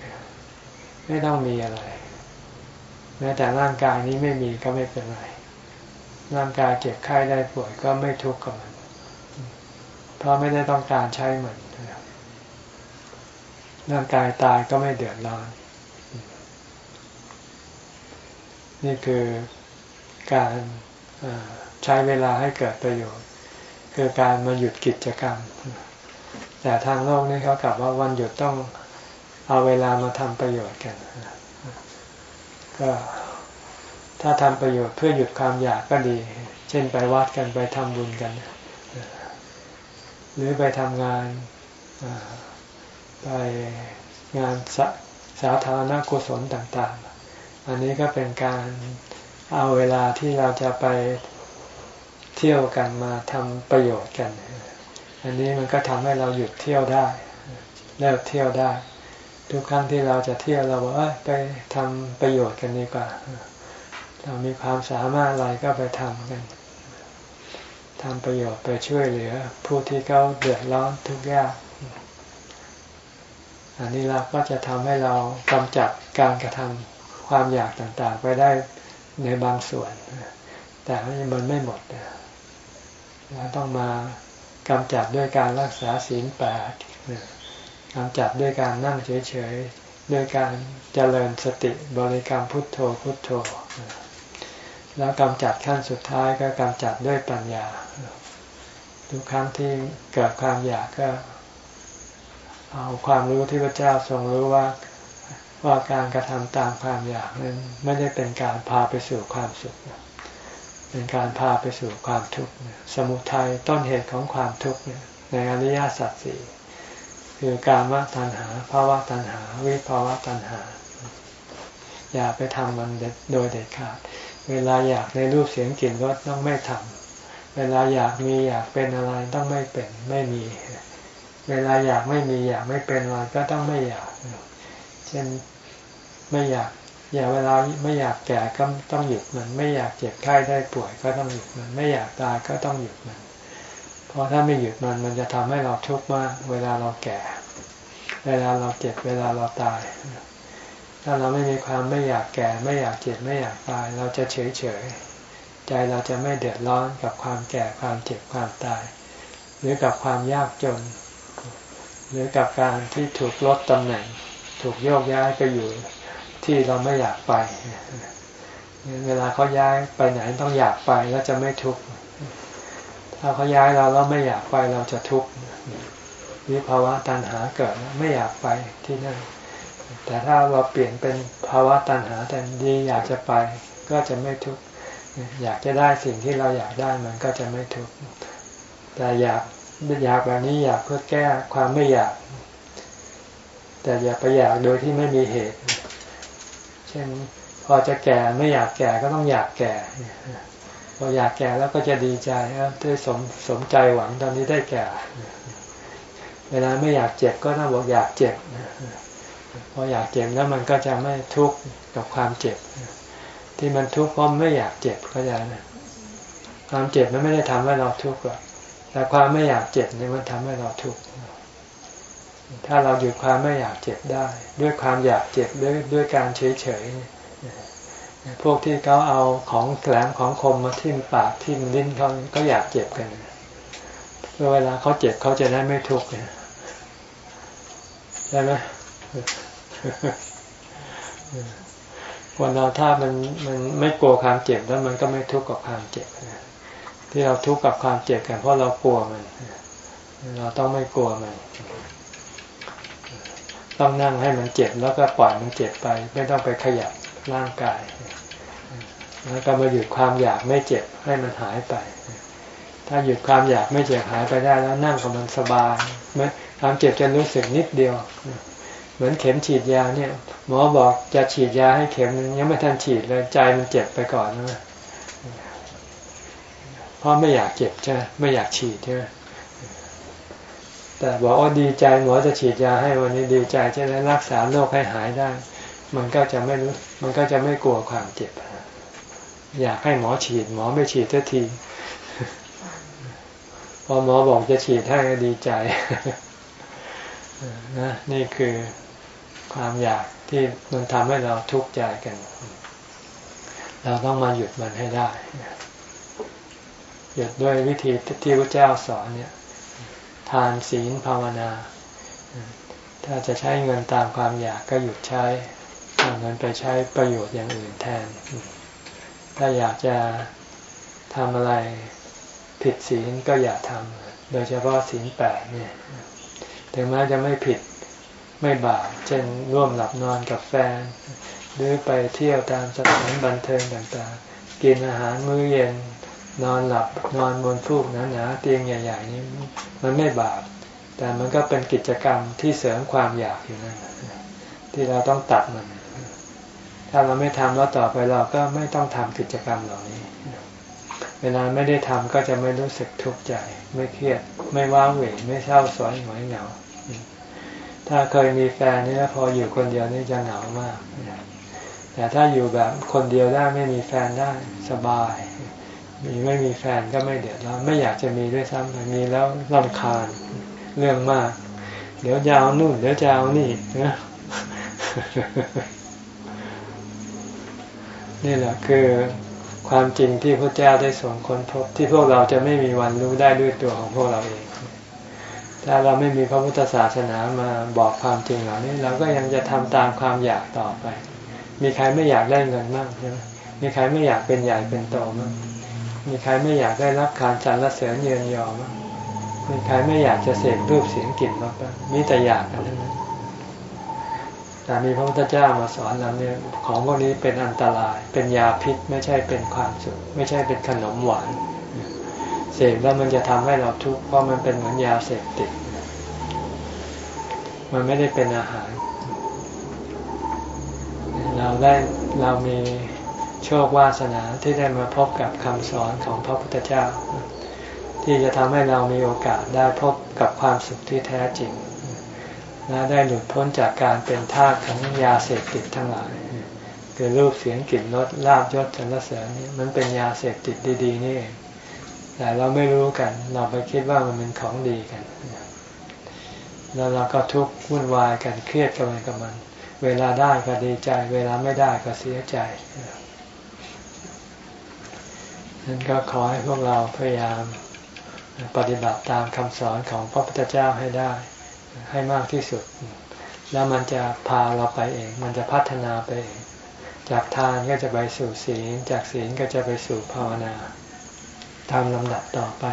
ไม่ต้องมีอะไร แม้แต่ร่างกายนี้ไม่มีก็ไม่เป็นไร ร่างกายเจ็บไข้ได้ป่วยก็ไม่ทุกข์กับมัน เพราะไม่ได้ต้องการใช้มันร่างกายตายก็ไม่เดือดร้อน นี่คือการใช้เวลาให้เกิดประโยชน์ คือการมาหยุดกิจกรรม แต่ทางโลกนี่เขากลับว่าวันหยุดต้องเอาเวลามาทำประโยชน์กัน ก็ถ้าทำประโยชน์เพื่อหยุดความอยากก็ดี เช่นไปวัดกันไปทำบุญกัน หรือไปทำงานไปงานสสาธารณกุศลต่าง ๆ อันนี้ก็เป็นการเอาเวลาที่เราจะไปเที่ยวกันมาทำประโยชน์กัน อันนี้มันก็ทำให้เราหยุดเที่ยวได้ เลิกเที่ยวได้ ทุกครั้งที่เราจะเที่ยวเราบอกไปทำประโยชน์กันดีกว่า เรามีความสามารถอะไรก็ไปทำกันทำประโยชน์ไปช่วยเหลือ ผู้ที่เขาเดือดร้อนทุกข์ยาก อันนี้เราก็จะทำให้เรากำจัดการกระทำความอยากต่างๆ ไปได้ในบางส่วน แต่มันไม่หมดเราต้องมากำจัดด้วยการรักษาศีลแปด กำจัดด้วยการนั่งเฉยๆด้วยการเจริญสติบริกรรมพุทโธพุทโธ แล้วกำจัดขั้นสุดท้ายก็กำจัดด้วยปัญญา ทุกครั้งที่เกิดความอยากก็เอาความรู้ที่พระเจ้าทรงรู้ว่าว่าการกระทำตามความอยากนั้นไม่ได้เป็นการพาไปสู่ความสุข เป็นการพาไปสู่ความทุกข์สมุทัยต้นเหตุของความทุกข์ในอริยสัจสี่ คือการว่าตัณหาภาวะตัณหา วิภาวะตัณหา อย่าไปทำมันโดยเด็ดขาด เวลาอยากในรูปเสียงกลิ่นรสต้องไม่ทำเวลาอยากมีอยากเป็นอะไรต้องไม่เป็นไม่มี เวลาอยากไม่มีอยากไม่เป็นอะไรก็ต้องไม่อยาก เช่นไม่อยากอย่าเวลาไม่อยากแก่ก็ต้องหยุดมัน ไม่อยากเจ็บไข้ได้ป่วยก็ต้องหยุดมัน ไม่อยากตายก็ต้องหยุดมัน ราะถ้าไม่หยุดมันมันจะทำให้เราทุกข์มาก เวลาเราแก่ เวลาเราเจ็บ เวลาเราตาย ถ้าเราไม่มีความไม่อยากแก่ ไม่อยากเจ็บ ไม่อยากตาย เราจะเฉยเฉยใจเราจะไม่เดือดร้อนกับความแก่ ความเจ็บ ความตาย หรือกับความยากจน หรือกับการที่ถูกลดตำแหน่ง ถูกโยกย้ายไปอยู่ที่เราไม่อยากไป เวลาเขาย้ายไปไหนต้องอยากไปแล้วจะไม่ทุกข์ ถ้าเขาย้ายเราแล้วไม่อยากไปเราจะทุกข์วิภาวะตัณหาเกิดไม่อยากไปที่นั่นแต่ถ้าเราเปลี่ยนเป็นภาวะตัณหาแต่ดีอยากจะไปก็จะไม่ทุกข์อยากจะได้สิ่งที่เราอยากได้มันก็จะไม่ทุกข์แต่อยากอยากแบบนี้อยากเพื่อแก้ความไม่อยาก แต่อย่าไปอยากโดยที่ไม่มีเหตุ เช่นพอจะแก่ไม่อยากแก่ก็ต้องอยากแก่ พออยากแก่แล้วก็จะดีใจได้สมสมใจหวังตอนนี้ได้แก่ เวลาไม่อยากเจ็บก็ต้องบอกอยากเจ็บพออยากเจ็บแล้วมันก็จะไม่ทุกข์กับความเจ็บ ที่มันทุกข์เพราะไม่อยากเจ็บก็จะความเจ็บมันไม่ได้ทำให้เราทุกข์หรอกแต่ความไม่อยากเจ็บนี่มันทำให้เราทุกข์ถ้าเราหยุดความไม่อยากเจ็บได้ ด้วยความอยากเจ็บด้วยด้วยการเฉยเฉย พวกที่เขาเอาของแหลมของคมมาทิ่มปากทิ่มลิ้นเขาก็อยากเจ็บกันเมื่อเวลาเขาเจ็บเขาจะได้ไม่ทุกข์ใช่ไหมคนเราถ้ามันมันไม่กลัวความเจ็บแล้วมันก็ไม่ทุกข์กับความเจ็บที่เราทุกข์กับความเจ็บกันเพราะเรากลัวมัน เราต้องไม่กลัวมัน ต้องนั่งให้มันเจ็บแล้วก็ปล่อยมันเจ็บไป ไม่ต้องไปขยับร่างกาย แล้วก็มาหยุดความอยากไม่เจ็บให้มันหายไป ถ้าหยุดความอยากไม่เจ็บหายไปได้แล้วนั่งกับมันสบายไหมความเจ็บจะรู้สึกนิดเดียว เหมือนเข็มฉีดยาเนี่ย หมอบอกจะฉีดยาให้เข็มยังไม่ทันฉีดเลยใจมันเจ็บไปก่อนนะเพราะไม่อยากเจ็บใช่ไหมไม่อยากฉีดใช่ไหมแต่บอกว่าดีใจหมอจะฉีดยาให้วันนี้ดีใจจะได้รักษาโรคให้หายได้ มันก็จะไม่รู้มันก็จะไม่กลัวความเจ็บ อยากให้หมอฉีด หมอไม่ฉีดทันที พอหมอบอกจะฉีดให้ก็ดีใจนะนี่คือความอยากที่มันทำให้เราทุกข์ใจกัน เราต้องมาหยุดมันให้ได้ หยุดด้วยวิธีที่พระเจ้าสอนเนี่ย ทานศีลภาวนา ถ้าจะใช้เงินตามความอยากก็หยุดใช้เอาเงินไปใช้ประโยชน์อย่างอื่นแทน ถ้าอยากจะทำอะไรผิดศีลก็อย่าทำโดยเฉพาะศีลแปดเนี่ยถึงแม้จะไม่ผิดไม่บาปเช่นร่วมหลับนอนกับแฟน หรือไปเที่ยวตามสถานบันเทิงต่างๆ กินอาหารมื้อเย็นนอนหลับนอนบนฟูกหนาๆเตียงใหญ่ๆนี้มันไม่บาป แต่มันก็เป็นกิจกรรมที่เสริมความอยากอยู่นั่นที่เราต้องตัดมัน ถ้าเราไม่ทำแล้วต่อไปเราก็ไม่ต้องทำกิจกรรมเหล่านี้ เวลาไม่ได้ทำก็จะไม่รู้สึกทุกข์ใจ ไม่เครียด ไม่ว้าเหวไม่เศร้าสอยหงอยเหงา ถ้าเคยมีแฟนนี่พออยู่คนเดียวนี่จะเหงามาก แต่ถ้าอยู่แบบคนเดียวได้ไม่มีแฟนได้สบาย มีไม่มีแฟนก็ไม่เดือดร้อนไม่อยากจะมีด้วยซ้ำแต่มีแล้วรำคาญเรื่องมาก เดี๋ยวจะเอานู่นเดี๋ยวจะเอานี่นะ นี่แหละคือความจริงที่พระเจ้าได้ส่งคนพบที่พวกเราจะไม่มีวันรู้ได้ด้วยตัวของพวกเราเองถ้าเราไม่มีพระพุทธศาสนามาบอกความจริงเหล่านี้เราก็ยังจะทำตามความอยากต่อไป มีใครไม่อยากได้เงินบ้างใช่ไหมมีใครไม่อยากเป็นใหญ่เป็นโตบ้งมีใครไม่อยากได้รับการสรรเสริญเยินยอบ้งมีใครไม่อยากจะเสกรูปเสียงกลิ่นบ้งมีแต่อยากกันทั้งนั้น แต่มีพระพุทธเจ้ามาสอนเราเนี่ยของพวกนี้เป็นอันตราย เป็นยาพิษไม่ใช่เป็นความสุข ไม่ใช่เป็นขนมหวานเสพแล้วมันจะทำให้เราทุกข์เพราะมันเป็นเหมือนยาเสพติด มันไม่ได้เป็นอาหาร เราได้เรามีโชควาสนาที่ได้มาพบกับคำสอนของพระพุทธเจ้า ที่จะทำให้เรามีโอกาสได้พบกับความสุขที่แท้จริง และได้หลุดพ้นจากการเป็นทาสของยาเสพติดทั้งหลาย คือรูปเสียงกลิ่นรสลาบยศสรรเสริญนี่มันเป็นยาเสพติดดี ๆ นี่เองแต่เราไม่รู้กัน เราไปคิดว่ามันเป็นของดีกัน แล้วเราก็ทุกข์วุ่นวายกันเครียดกันกับมัน เวลาได้ก็ดีใจ เวลาไม่ได้ก็เสียใจนั้นก็ขอให้พวกเราพยายามปฏิบัติตามคำสอนของพระพุทธเจ้าให้ได้ ให้มากที่สุด แล้วมันจะพาเราไปเอง มันจะพัฒนาไปเอง จากทานก็จะไปสู่ศีล จากศีลก็จะไปสู่ภาวนาทำลำดับต่อไป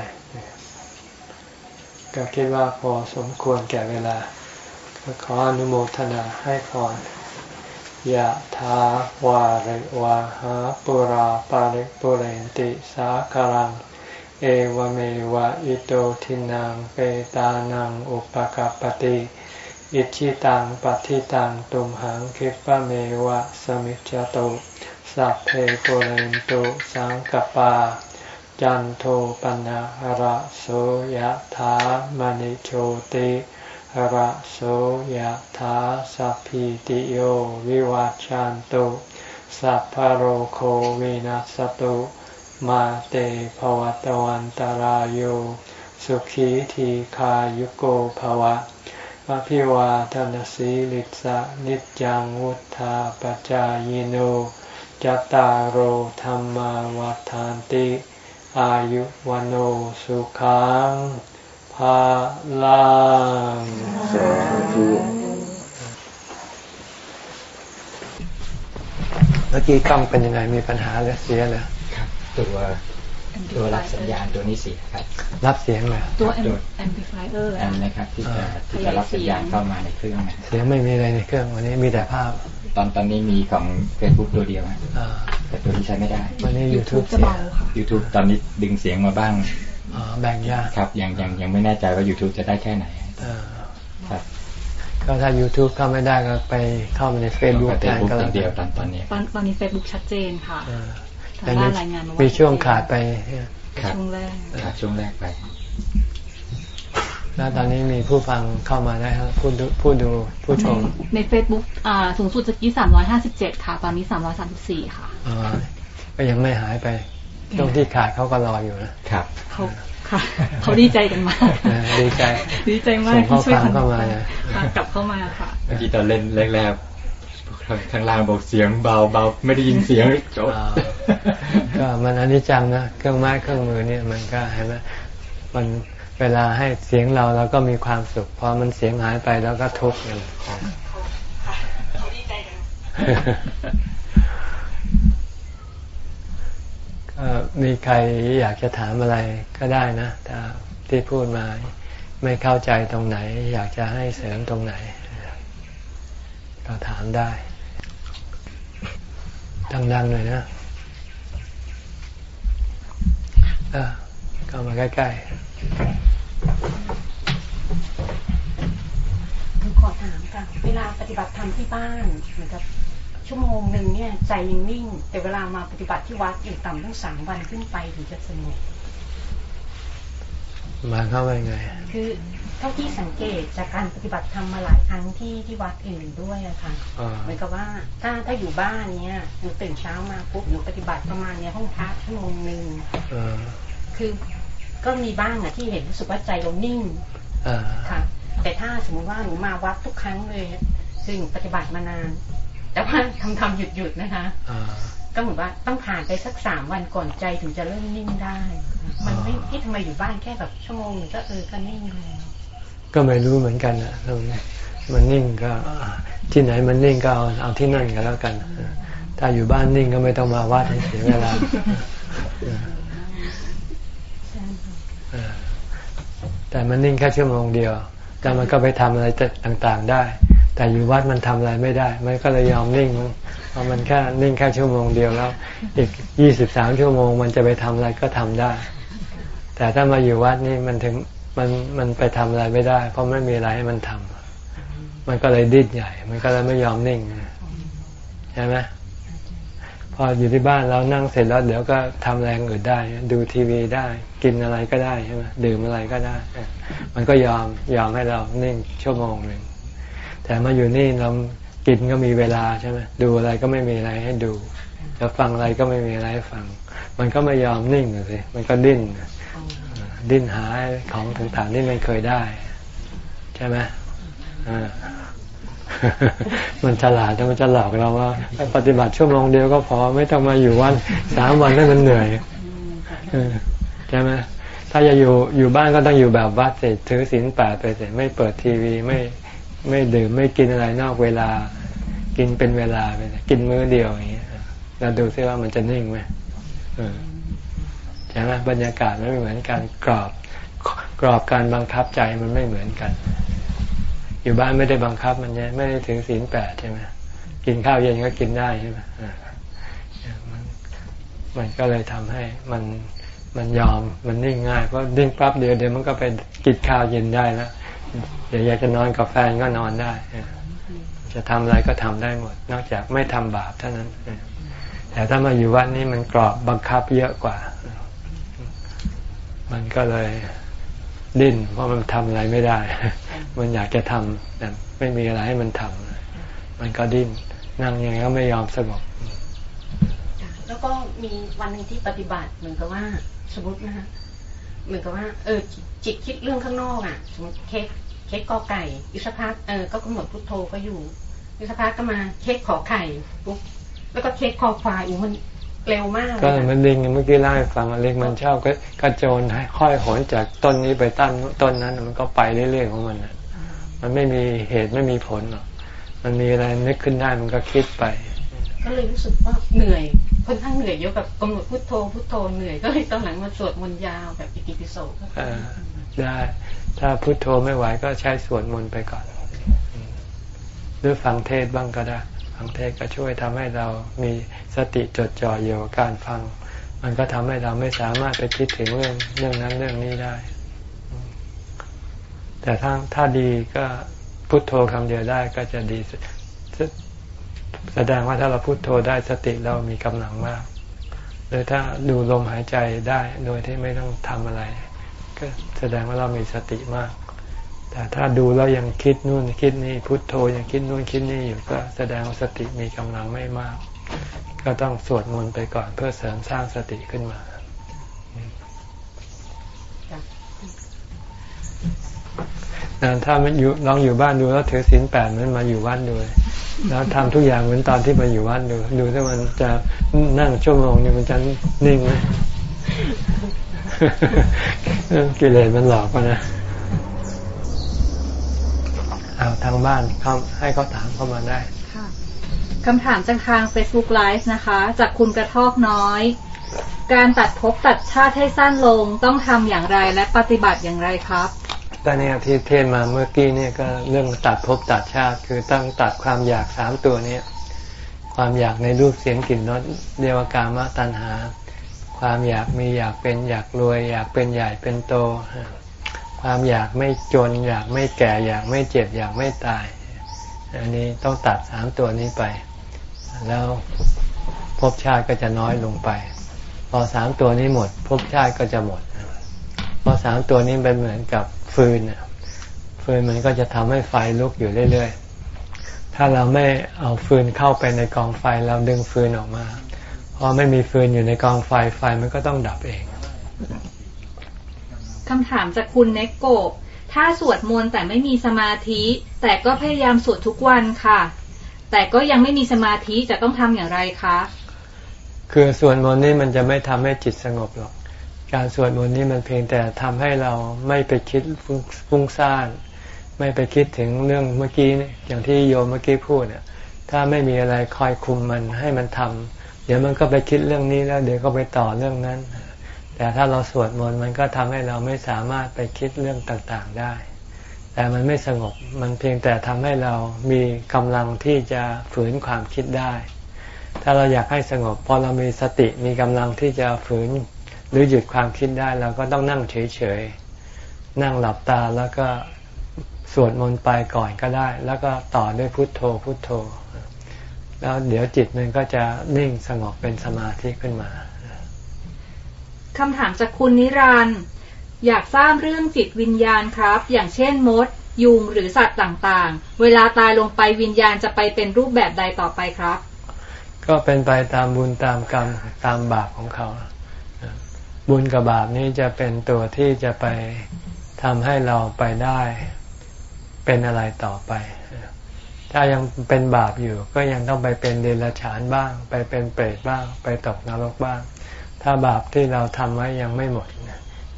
ก็คิดว่าพอสมควรแก่เวลา ขออนุโมทนาให้พรยะถาวาริวาหาปุราปาริปุเรนติสาคารัง เอวเมวะอิโตทินังเปตานังอุปกปติอิชิตังปฏิตังตุมหังคิปะเมวะสมิจจตุสัพเพโกเรนตุสังกปา จันโทปนะหระโสยธามณิโชติหระโสยธาสัพพิติโยวิวัจจันตุสัพพโรโควินัสตุ มาเตภวตวันตารโยสุขีทีขายุโกภวะอภิวาทนสีลิสะนิจังวุธาปจายโนจตารโหธรรมวาทานติ อายุวันโอสุขังภาลังเมื่อกี้กล้องเป็นยังไงมีปัญหาหรือเสียเลย ตัวตัวรับสัญญาณตัวนี้เสียครับ รับเสียงเลยตัว amplifier อันนะครับที่จะที่จะรับสัญญาณเข้ามาในเครื่องนะเสียงไม่มีอะไรในเครื่องวันนี้มีแต่ภาพ ตอนตอนนี้มีของเฟซบุ๊กตัวเดียวครับแต่ตัวนี้ใช้ไม่ได้วันนี้ยูทูบจะเบาค่ะยูทูบตอนนี้ดึงเสียงมาบ้างอ๋อแบ่งยากครับยังยังยังไม่แน่ใจว่า YouTube จะได้แค่ไหนครับก็ถ้า YouTube เข้าไม่ได้ก็ไปเข้ามาใน Facebook แทนก็แล้วเดียวตอนตอนนี้ตอนนี้ Facebook ชัดเจนค่ะ แต่มีมีช่วงขาดไปช่วงแรกขาดช่วงแรกไป แล้วตอนนี้มีผู้ฟังเข้ามาได้ครับผู้ดูผู้ดูผู้ชม ในเฟซบุ๊กอ่าสูงสุดจะกี้สามร้อยห้าสิบเจ็ดค่ะ ตอนนี้สามร้อยสามสิบสี่ค่ะก็ยังไม่หายไป ตรงที่ขาดเขาก็รออยู่นะครับเขาขค่ะเขาดีใจกันมากดีใจ ดีใจมากที่ช่วยกันเข้ามา กลับเข้ามาค่ะเมื่อกี้ตอนเล่นแรกๆ ทางล่างบอกเสียงเบาเบาไม่ได้ยินเสียงจบก็มันอนิจจังนะเครื่องไม้เครื่องมือเนี่ยมันก็เห็นไหมมันเวลาให้เสียงเราเราก็มีความสุขพอมันเสียงหายไปแล้วก็ทุกข์เลยก็มีใครอยากจะถามอะไรก็ได้นะถ้าที่พูดมาไม่เข้าใจตรงไหน อยากจะให้เสริมตรงไหน ก็ถามได้ ดังๆหน่อยนะเออเข้ามาใกล้หนูขอถามค่ะเวลาปฏิบัติธรรมที่บ้านเหมือนกับชั่วโมงหนึ่งเนี่ยใจยังนิ่ง แต่เวลามาปฏิบัติที่วัดอยู่ต่ำตั้งสามวันขึ้นไปถึงจะสงบๆมาเข้ามายังไง คือเท่าที่สังเกตจากการปฏิบัติธรรมมาหลายครั้งที่ที่วัดอื่นด้วยอะค่ะอ่าเหมือนกับว่าถ้าถ้าอยู่บ้านเนี่ยหนูตื่นเช้ามาปุ๊บหนูปฏิบัติประมาณเนี้ยห้องพักชั่วโมงหนึ่งเออคือก็มีบ้างอะที่เห็นรู้สึกว่าใจเรานิ่งอ่าค่ะ แต่ถ้าสมมติว่าหนูมาวัดทุกครั้งเลยซึ่งปฏิบัติมานาน แต่ว่าทำทำหยุดหยุดๆนะคะอ่าก็เหมือนว่าต้องผ่านไปสักสามวันก่อนใจถึงจะเริ่มนิ่งได้ มันไม่ที่ทำไมอยู่บ้านแค่แบบชั่วโมงหนึงก็เออก็นิ่งแล้ว ก็ไม่รู้เหมือนกันอะมันนิ่งก็ที่ไหนมันนิ่งก็เอาเอาที่นั่นก็แล้วกัน ถ้าอยู่บ้านนิ่งก็ไม่ต้องมาวัดให้เสียเวลาแต่มันนิ่งแค่ชั่วโมงเดียว แต่มันก็ไปทำอะไรต่างๆได้ แต่อยู่วัดมันทำอะไรไม่ได้ มันก็เลยยอมนิ่งมั้งเพราะมันแค่นิ่งแค่ชั่วโมงเดียวแล้ว อีกยี่สิบสามชั่วโมง มันจะไปทำอะไรก็ทำได้ แต่ถ้ามาอยู่วัดนี่มันถึง มันมันไปทำอะไรไม่ได้ เพราะไม่มีอะไรให้มันทำมันก็เลยดิ้นใหญ่ มันก็เลยไม่ยอมนิ่งใช่ไหมพออยู่ที่บ้านเรานั่งเสร็จแล้วเดี๋ยวก็ทำแรงอื่นได้ ดูทีวีได้ กินอะไรก็ได้ใช่ไหมดื่มอะไรก็ได้ มันก็ยอมยอมให้เรานิ่งชั่วโมงหนึ่งแต่มาอยู่นี่เรากินก็มีเวลาใช่ไหมดูอะไรก็ไม่มีอะไรให้ดูจะฟังอะไรก็ไม่มีอะไรให้ฟัง มันก็ไม่ยอมนิ่งเลยมันก็ดิ้น ดิ้นหาของต่างๆที่มันเคยได้ ใช่ไหมมันฉลาดแต่มันจะหลอกเราว่าปฏิบัติชั่วโมงเดียวก็พอไม่ต้องมาอยู่วันสามวันให้มันเหนื่อยใช่ไหมถ้าจะอยู่อยู่บ้านก็ต้องอยู่แบบวัดเสร็จถือศีลแปดไปเสร็จไม่เปิดทีวีไม่ไม่ดื่มไม่กินอะไรนอกเวลา กินเป็นเวลาไปกินมื้อเดียวอย่างเงี้ยเราดูซิว่ามันจะนิ่งไหมเออ ใช่ไหมบรรยากาศไม่เหมือนกันกรอบกรอบการบังคับใจมันไม่เหมือนกัน อยู่บ้านไม่ได้บังคับมันเนี่ยไม่ได้ถึงศีลแปดใช่ไหมกินข้าวเย็นก็กินได้ใช่ไหมมันก็เลยทำให้มันมันยอมมันนิ่งง่ายเพราะนิ่งปั๊บเดียวเดี๋ยวมันก็ไปกินข้าวเย็นได้แล้วเดี๋ยวอยากจะนอนกับแฟนก็นอนได้จะทำอะไรก็ทำได้หมด นอกจากไม่ทำบาปเท่านั้นแต่ถ้ามาอยู่วัดนี่มันกรอบบังคับเยอะกว่า มันก็เลยดิ้นเพราะมันทำอะไรไม่ได้ มันอยากจะทำแต่ไม่มีอะไรให้มันทำมันก็ดิ้นนั่งยังไงก็ไม่ยอมสงบแล้วก็มีวันหนึ่งที่ปฏิบัติเหมือนกับว่า สมมตินะคะเหมือนกับว่า เออ จิตคิดเรื่องข้างนอกอะ สมมติเค้กเค้กกอไก่อิสพักเออก็กำหนดพุทโธก็อยู่อิสพักก็มาเค้กขอไข่ปุ๊บแล้วก็เค้กคอควายอู้มัน เร็วมากเลยก็ค่ะมันลิงเมื่อกี้เล่าให้ฟังลิงมันชอบก็กระโจนให้ค่อยโหนจากต้นนี้ไปต้นต้นนั้นมันก็ไปเรื่อยๆของมันน่ะมันไม่มีเหตุไม่มีผลหรอกมันมีอะไรนึกขึ้นได้มันก็คิดไป ก็เลยรู้สึกว่าเหนื่อยค่อนข้างเหนื่อยเยอะแบบกำหนดพุทโธพุทโธเหนื่อยก็เลยตอนหลังมาสวดมนต์ยาวแบบอิติปิโสก็เออได้ ถ้าพุโทโธไม่ไหวก็ใช้สวดมนต์ไปก่อน หรือฟังเทศน์บ้างก็ได้ังเทศก็ช่วยทำให้เรามีสติจดจ่ออยู่กับการฟัง มันก็ทำให้เราไม่สามารถไปคิดถึงเรื่องเรื่องนั้นเรื่องนี้ได้ แต่ถ้าถ้าดีก็พุโทโธคำเดียวได้ก็จะดี แสดงว่าถ้าเราพุโทโธได้สติเรามีกำลังมากหรือถ้าดูลมหายใจได้โดยที่ไม่ต้องทำอะไร ก็แสดงว่าเรามีสติมาก แต่ถ้าดูแล้วยังคิดนู่นคิดนี่พุโทโธยังคิดนู่นคิดนี่อยู่ก็แสดงสติมีกำลังไม่มาก ก็ต้องสวดมนต์ไปก่อนเพื่อเสริมสร้างสติขึ้นมาถ้ามันอยู่ลองอยู่บ้านดูแล้วถือศีลแปดมันมาอยู่วัดดูแล้วทำทุกอย่างเหมือนตอนที่มาอยู่วัดดูดูถ้ามันจะนั่งชั่วโมงเนี่ยมันจะนิ่งไหมกิเลสมันหลอกกนะ เอาทางบ้านเขาให้เขาถามเข้ามาได้คำถามจากทาง Facebook Live นะคะ จากคุณกระทอกน้อย การตัดภพตัดชาติให้สั้นลงต้องทำอย่างไรและปฏิบัติอย่างไรครับตอนนี้ที่เทศมาเมื่อกี้เนี่ยก็เรื่องตัดภพตัดชาติ คือต้องตัดความอยากสามตัวนี้ความอยากในรูปเสียงกลิ่นรสเรียกว่ากามตัณหา ความอยากมีอยากเป็นอยากรวย อยากเป็นใหญ่เป็นโต ความอยากไม่จน อยากไม่แก่ อยากไม่เจ็บ อยากไม่ตาย อันนี้ต้องตัดสามตัวนี้ไป แล้วภพชาติก็จะน้อยลงไป พอสามตัวนี้หมดภพชาติก็จะหมดเพราะสามตัวนี้เป็นเหมือนกับฟืนฟืนมันก็จะทำให้ไฟลุกอยู่เรื่อยๆ ถ้าเราไม่เอาฟืนเข้าไปในกองไฟเราดึงฟืนออกมาพอไม่มีฟืนอยู่ในกองไฟไฟมันก็ต้องดับเอง คำถามจากคุณเนกโกถ้าสวดมนต์แต่ไม่มีสมาธิ แต่ก็พยายามสวดทุกวันค่ะ แต่ก็ยังไม่มีสมาธิจะต้องทำอย่างไรคะ คือสวดมนต์นี่มันจะไม่ทำให้จิตสงบหรอก การสวดมนต์นี่มันเพียงแต่ทำให้เราไม่ไปคิดฟุ้งซ่าน ไม่ไปคิดถึงเรื่องเมื่อกี้อย่างที่โยมเมื่อกี้พูดเนี่ยถ้าไม่มีอะไรคอยคุมมันให้มันทำเดี๋ยวมันก็ไปคิดเรื่องนี้แล้ว เดี๋ยวก็ไปต่อเรื่องนั้น แต่ถ้าเราสวดมนต์มันก็ทำให้เราไม่สามารถไปคิดเรื่องต่างๆได้ แต่มันไม่สงบ มันเพียงแต่ทำให้เรามีกำลังที่จะฝืนความคิดได้ ถ้าเราอยากให้สงบ พอเรามีสติมีกำลังที่จะฝืนหรือหยุดความคิดได้ เราก็ต้องนั่งเฉยๆ นั่งหลับตาแล้วก็สวดมนต์ไปก่อนก็ได้ แล้วก็ต่อด้วยพุทโธพุทโธ แล้วเดี๋ยวจิตมันก็จะนิ่งสงบเป็นสมาธิขึ้นมา คำถามจากคุณนิรันด์อยากทราบเรื่องจิตวิญญาณครับ อย่างเช่นมด ยุงหรือสัตว์ต่างๆ เวลาตายลงไปวิญญาณจะไปเป็นรูปแบบใดต่อไปครับ ก็เป็นไปตามบุญตามกรรมตามบาปของเขา บุญกับบาปนี้จะเป็นตัวที่จะไปทำให้เราไปได้เป็นอะไรต่อไป ถ้ายังเป็นบาปอยู่ ก็ยังต้องไปเป็นเดรัจฉานบ้าง ไปเป็นเปรตบ้าง ไปตกนรกบ้าง ถ้าบาปที่เราทำไว้ยังไม่หมด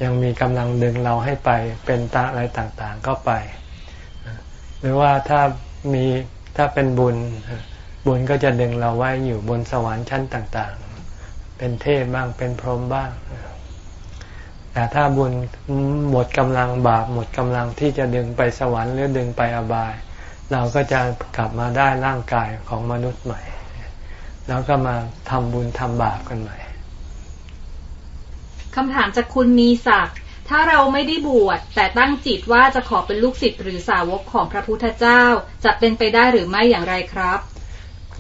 ยังมีกำลังดึงเราให้ไปเป็นตาอะไรต่างๆ ก็ไป หรือว่าถ้ามีถ้าเป็นบุญ บุญก็จะดึงเราไว้อยู่บนสวรรค์ชั้นต่างๆ เป็นเทพบ้างเป็นพรหมบ้าง แต่ถ้าบุญหมดกำลังบาปหมดกำลังที่จะดึงไปสวรรค์หรือดึงไปอบาย เราก็จะกลับมาได้ร่างกายของมนุษย์ใหม่ แล้วก็มาทำบุญทำบาปกันใหม่ คำถามจากคุณมีศักดิ์ถ้าเราไม่ได้บวชแต่ตั้งจิตว่าจะขอเป็นลูกศิษย์หรือสาวกของพระพุทธเจ้า จะเป็นไปได้หรือไม่อย่างไรครับ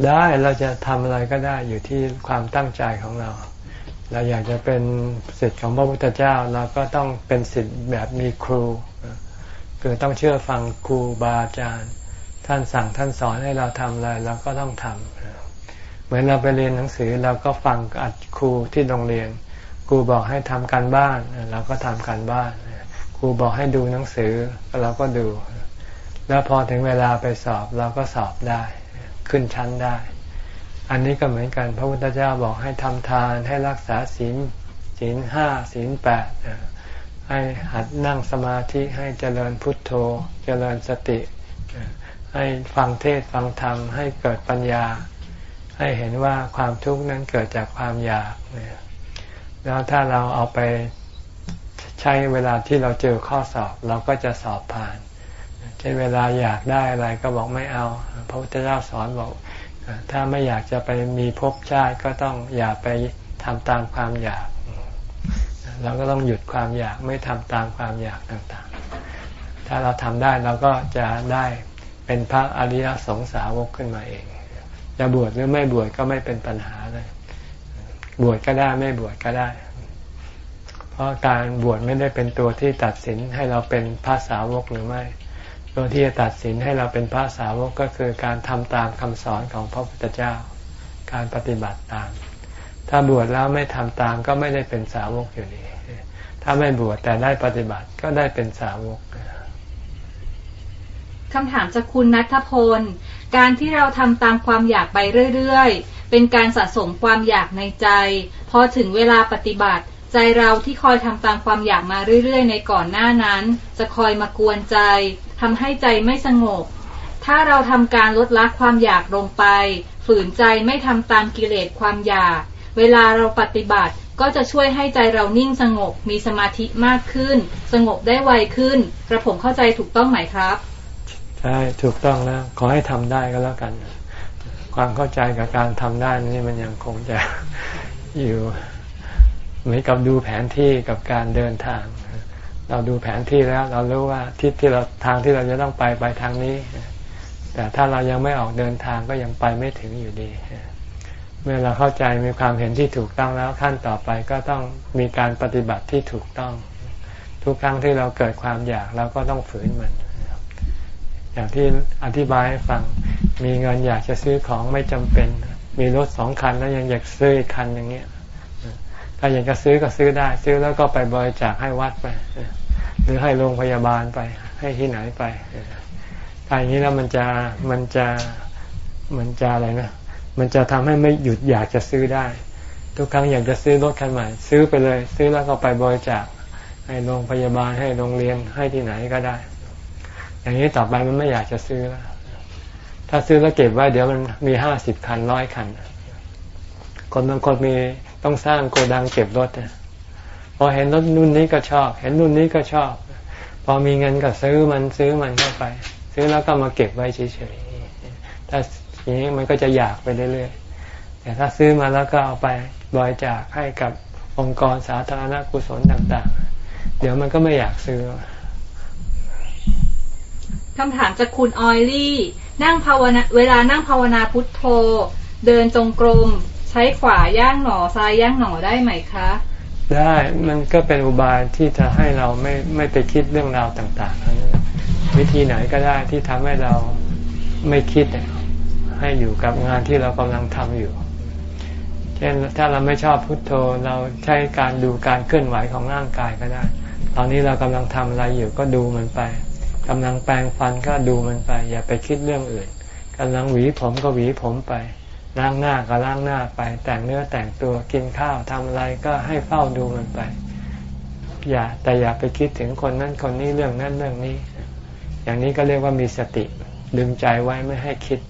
ได้เราจะทำอะไรก็ได้อยู่ที่ความตั้งใจของเรา เราอยากจะเป็นศิษย์ของพระพุทธเจ้าเราก็ต้องเป็นศิษย์แบบมีครูคือต้องเชื่อฟังครูบาอาจารย์ ท่านสั่งท่านสอนให้เราทำอะไรเราก็ต้องทำเหมือนเราไปเรียนหนังสือเราก็ฟังอัดครูที่โรงเรียน ครูบอกให้ทำการบ้าน เราก็ทำการบ้านครูบอกให้ดูหนังสือเราก็ดู แล้วพอถึงเวลาไปสอบเราก็สอบได้ ขึ้นชั้นได้ อันนี้ก็เหมือนกันพระพุทธเจ้าบอกให้ทำทาน ให้รักษาศีลศีลห้าศีลแปดให้หัดนั่งสมาธิให้เจริญพุทโธ เจริญสติ ให้ฟังเทศฟังธรรม ให้เกิดปัญญา ให้เห็นว่าความทุกข์นั้นเกิดจากความอยากเนี่ย แล้วถ้าเราเอาไปใช้เวลาที่เราเจอข้อสอบ เราก็จะสอบผ่านเช่นเวลาอยากได้อะไรก็บอกไม่เอา พระพุทธเจ้าสอนบอก ถ้าไม่อยากจะไปมีภพชาติก็ต้องอย่าไปทำตามความอยาก เราก็ต้องหยุดความอยากไม่ทำตามความอยากต่างๆ ถ้าเราทำได้เราก็จะได้เป็นพระอริยสงสาวกขึ้นมาเอง จะบวชหรือไม่บวชก็ไม่เป็นปัญหาเลย บวชก็ได้ไม่บวชก็ได้ เพราะการบวชไม่ได้เป็นตัวที่ตัดสินให้เราเป็นพระสาวกหรือไม่ ตัวที่จะตัดสินให้เราเป็นพระสาวกก็คือการทำตามคำสอนของพระพุทธเจ้า การปฏิบัติตาม ถ้าบวชแล้วไม่ทำตามก็ไม่ได้เป็นสาวกอยู่ดีถ้าไม่บวชแต่ได้ปฏิบัติก็ได้เป็นสาวกคำถามจากคุณนัทพล การที่เราทำตามความอยากไปเรื่อยๆ เป็นการสะสมความอยากในใจ พอถึงเวลาปฏิบัติ ใจเราที่คอยทำตามความอยากมาเรื่อย ๆ ในก่อนหน้านั้น จะคอยมากวนใจทำให้ใจไม่สงบ ถ้าเราทำการลดละความอยากลงไป ฝืนใจไม่ทำตามกิเลสความอยาก เวลาเราปฏิบัติก็จะช่วยให้ใจเรานิ่งสงบ มีสมาธิมากขึ้น สงบได้ไวขึ้น กระผมเข้าใจถูกต้องไหมครับ ใช่ ถูกต้องแล้ว ขอให้ทำได้ก็แล้วกัน ความเข้าใจกับการทำได้นี่มันยังคงจะอยู่เหมือนกับดูแผนที่กับการเดินทาง เราดูแผนที่แล้ว เรารู้ว่าทิศที่เราทางที่เราจะต้องไปไปทางนี้ แต่ถ้าเรายังไม่ออกเดินทางก็ยังไปไม่ถึงอยู่ดี เมื่อเราเข้าใจมีความเห็นที่ถูกต้องแล้วขั้นต่อไปก็ต้องมีการปฏิบัติที่ถูกต้อง ทุกครั้งที่เราเกิดความอยากเราก็ต้องฝืนมัน อย่างที่อธิบายให้ฟัง มีเงินอยากจะซื้อของไม่จำเป็น มีรถสองคันแล้วยังอยากซื้ออีกคันอย่างเงี้ยถ้าอยากจะซื้อก็ซื้อได้ ซื้อแล้วก็ไปบริจาคให้วัดไป หรือให้โรงพยาบาลไป ให้ที่ไหนไปถ้าอย่างนี้แล้วมันจะมันจะมันจะอะไรนะ มันจะทำให้ไม่หยุดอยากจะซื้อได้ ทุกครั้งอยากจะซื้อรถคันใหม่ ซื้อไปเลย ซื้อแล้วก็ไปบริจาคให้โรงพยาบาลให้โรงเรียนให้ที่ไหนก็ได้ อย่างนี้ต่อไปมันไม่อยากจะซื้อแล้วถ้าซื้อแล้วเก็บไว้เดี๋ยวมันมีห้าสิบคันร้อยคัน คนบางคนมีต้องสร้างโกดังเก็บรถพอเห็นรถนุ่นนี้ก็ชอบ เห็นนุ่นนี้ก็ชอบ พอมีเงินก็ซื้อมันซื้อมันเข้าไป ซื้อแล้วก็มาเก็บไว้เฉยๆถ้าอย่างนี้มันก็จะอยากไปเรื่อยๆแต่ถ้าซื้อมาแล้วก็เอาไปบริจาคให้กับองค์กรสาธารณกุศลต่าง ๆ เดี๋ยวมันก็ไม่อยากซื้อ คำถามจากคุณออยลี่ นั่งภาวนาเวลานั่งภาวนาพุทโธ เดินจงกรม ใช้ขวาย่างหนอซ้ายย่างหนอได้ไหมคะ ได้มันก็เป็นอุบายที่จะให้เราไม่ไม่ไปคิดเรื่องราวต่างๆ วิธีไหนก็ได้ที่ทำให้เราไม่คิดให้อยู่กับงานที่เรากำลังทำอยู่ เช่นถ้าเราไม่ชอบพุทโธเราใช้การดูการเคลื่อนไหวของร่างกายก็ได้ ตอนนี้เรากำลังทำอะไรอยู่ก็ดูมันไป กำลังแปรงฟันก็ดูมันไป อย่าไปคิดเรื่องอื่นกำลังหวีผมก็หวีผมไปล้างหน้าก็ล้างหน้าไป แต่งเนื้อแต่งตัวกินข้าวทำอะไรก็ให้เฝ้าดูมันไป อย่าแต่อย่าไปคิดถึงคนนั้นคนนี้เรื่องนั้นเรื่องนี้ อย่างนี้ก็เรียกว่ามีสติ ดึงใจไว้ไม่ให้คิด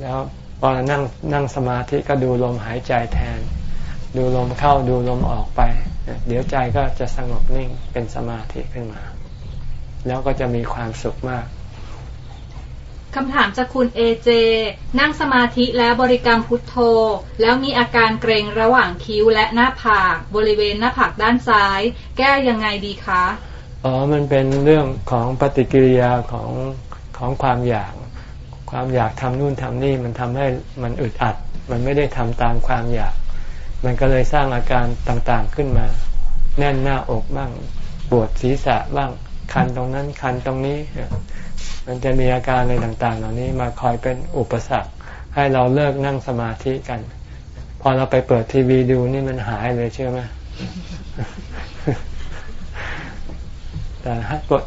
แล้วพอนั่งนั่งสมาธิก็ดูลมหายใจแทน ดูลมเข้าดูลมออกไป เดี๋ยวใจก็จะสงบนิ่งเป็นสมาธิขึ้นมา แล้วก็จะมีความสุขมากคำถามจากคุณเอเจ นั่งสมาธิแล้วบริกรรมพุทโธ แล้วมีอาการเกรงระหว่างคิ้วและหน้าผาก บริเวณหน้าผากด้านซ้าย แก้ยังไงดีคะ อ๋อ มันเป็นเรื่องของปฏิกิริยาของของความอยาก ความอยากทำนู่นทำนี่มันทำให้มันอึดอัด มันไม่ได้ทำตามความอยาก มันก็เลยสร้างอาการต่างๆขึ้นมา แน่นหน้าอกบ้างปวดศีรษะบ้าง คันตรงนั้นคันตรงนี้ มันจะมีอาการอะไรต่าง ๆ เหล่านี้มาคอยเป็นอุปสรรค ให้เราเลิกนั่งสมาธิกัน พอเราไปเปิดทีวีดูนี่มันหายเลยเชื่อไหมแต่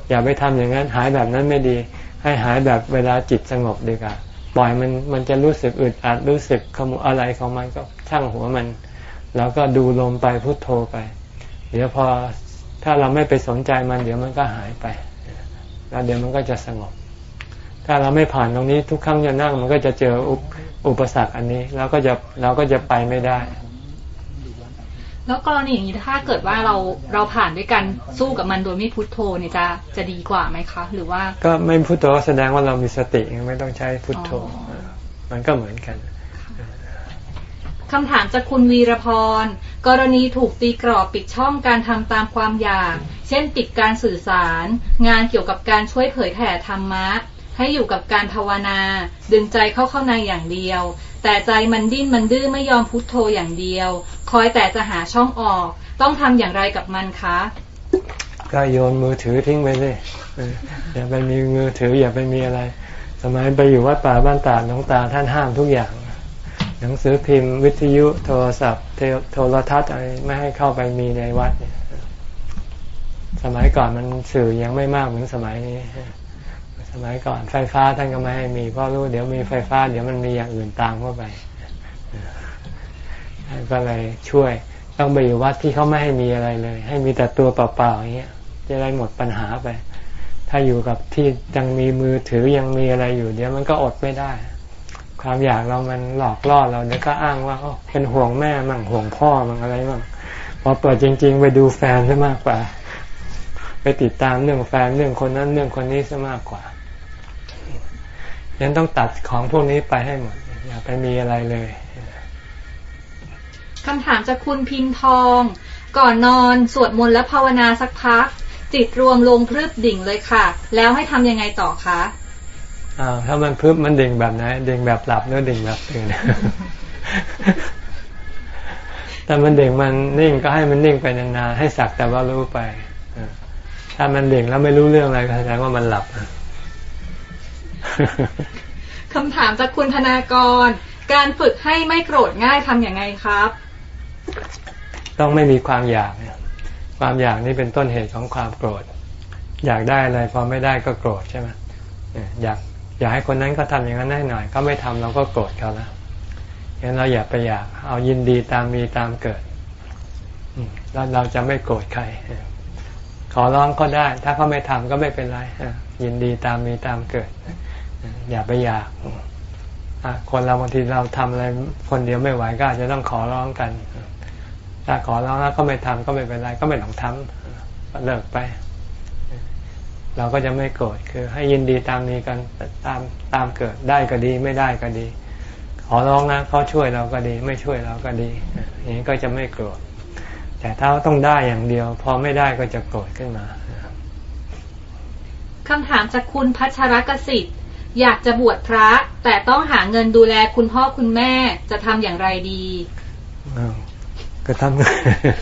อย่าไปทำอย่างนั้นหายแบบนั้นไม่ดี ให้หายแบบเวลาจิตสงบดีกว่าปล่อยมันมันจะรู้สึกอึดอัดรู้สึกขมุอะไรของมันก็ช่างหัวมัน แล้วก็ดูลมไปพุโทโธไป เดี๋ยวพอ ถ้าเราไม่ไปสนใจมันเดี๋ยวมันก็หายไป แล้วเดี๋ยวมันก็จะสงบ ถ้าเราไม่ผ่านตรงนี้ทุกครั้งจะนั่งมันก็จะเจออุปอุปสรรคอันนี้เราก็จะเราก็จะไปไม่ได้แล้วกรณีอย่างนี้ถ้าเกิดว่าเราเราผ่านด้วยกันสู้กับมันโดยไม่พุทโธเนี่ยจะจะดีกว่าไหมคะ หรือว่า ก็ไม่พุทโธแสดงว่าเรามีสติไม่ต้องใช้พุทโธ มันก็เหมือนกันคำถามจากคุณวีรพร กรณีถูกตีกรอบปิดช่องการทำตามความอยาก เช่นปิดการสื่อสาร งานเกี่ยวกับการช่วยเผยแผ่ธรรมะ ให้อยู่กับการภาวนา ดึงใจเข้าเข้าในอย่างเดียว แต่ใจมันดิ้นมันดื้อไม่ยอมพุทโธอย่างเดียว คอยแต่จะหาช่องออก ต้องทำอย่างไรกับมันคะก็โยนมือถือทิ้งไปเลยอย่าไปมีมือถืออย่าไปมีอะไร สมัยไปอยู่วัดป่าบ้านตาหลวงตาท่านห้ามทุกอย่าง หนังสือพิมพ์วิทยุโทรศัพท์โทรทัศน์อะไรไม่ให้เข้าไปมีในวัดเนี่ยสมัยก่อนมันสื่อยังไม่มากเหมือนสมัยนี้ สมัยก่อนไฟฟ้าท่านก็ไม่ให้มีเพราะรู้เดี๋ยวมีไฟฟ้า เดี๋ยวมันมีอย่างอื่นตามเข้าไปท่านก็เลยช่วยต้องไปอยู่วัดที่เขาไม่ให้มีอะไรเลย ให้มีแต่ตัวเปล่าๆอย่างเงี้ยจะได้หมดปัญหาไป ถ้าอยู่กับที่ยังมีมือถือยังมีอะไรอยู่ เดี๋ยวมันก็อดไม่ได้ ความอยากเรามันหลอกล่อเราเดี๋ยวก็อ้างว่าเป็นห่วงแม่มั่งห่วงพ่อมั่งอะไรมั่งพอเปิดจริง ๆ ไปดูแฟนซะมากกว่า ไปติดตามเรื่องแฟนเรื่องคนนั้นเรื่องคนนี้ซะมากกว่ายังต้องตัดของพวกนี้ไปให้หมด อย่าไปมีอะไรเลยคำถามจากคุณพินทอง ก่อนนอนสวดมนต์และภาวนาสักพัก จิตรวมลงพรึบดิ่งเลยค่ะ แล้วให้ทำยังไงต่อคะ อ้าวถ้ามันพรึบมันดิ่งแบบไหนดิ่งแบบหลับหรือดิ่งแบบตื่นแต่มันดิ่งมันนิ่งก็ให้มันนิ่งไปนานๆให้สักแต่ว่ารู้ไปถ้ามันดิ่งแล้วไม่รู้เรื่องอะไรก็แสดงว่ามันหลับคำถามจากคุณธนากร การฝึกให้ไม่โกรธง่ายทำอย่างไงครับ ต้องไม่มีความอยากความอยากนี่เป็นต้นเหตุของความโกรธ อยากได้อะไรพอไม่ได้ก็โกรธใช่ไหมอยาก อยากให้คนนั้นก็ทำอย่างนั้นให้หน่อย ก็ไม่ทำเราก็โกรธเขาแล้วงั้นเราอย่าไปอยาก เอายินดีตามมีตามเกิดแล้วเราจะไม่โกรธใคร ขอร้องก็ได้ ถ้าเขาไม่ทำก็ไม่เป็นไรยินดีตามมีตามเกิด อย่าไปอยากคนเราบางทีเราทำอะไรคนเดียวไม่ไหวก็อาจจะต้องขอร้องกันถ้าขอร้องแล้วก็ไม่ทำก็ไม่เป็นไร ก็ไม่ต้องทำก็เลิกไป เราก็จะไม่โกรธคือให้ยินดีตามนี้กันตามตามเกิดได้ก็ดีไม่ได้ก็ดี ขอร้องนะเขาช่วยเราก็ดี ไม่ช่วยเราก็ดีอย่างนี้ก็จะไม่โกรธแต่ถ้าต้องได้อย่างเดียว พอไม่ได้ก็จะโกรธขึ้นมาคำถามจากคุณพัชรกสิทธิ์อยากจะบวชพระ แต่ต้องหาเงินดูแลคุณพ่อคุณแม่จะทำอย่างไรดีก็ท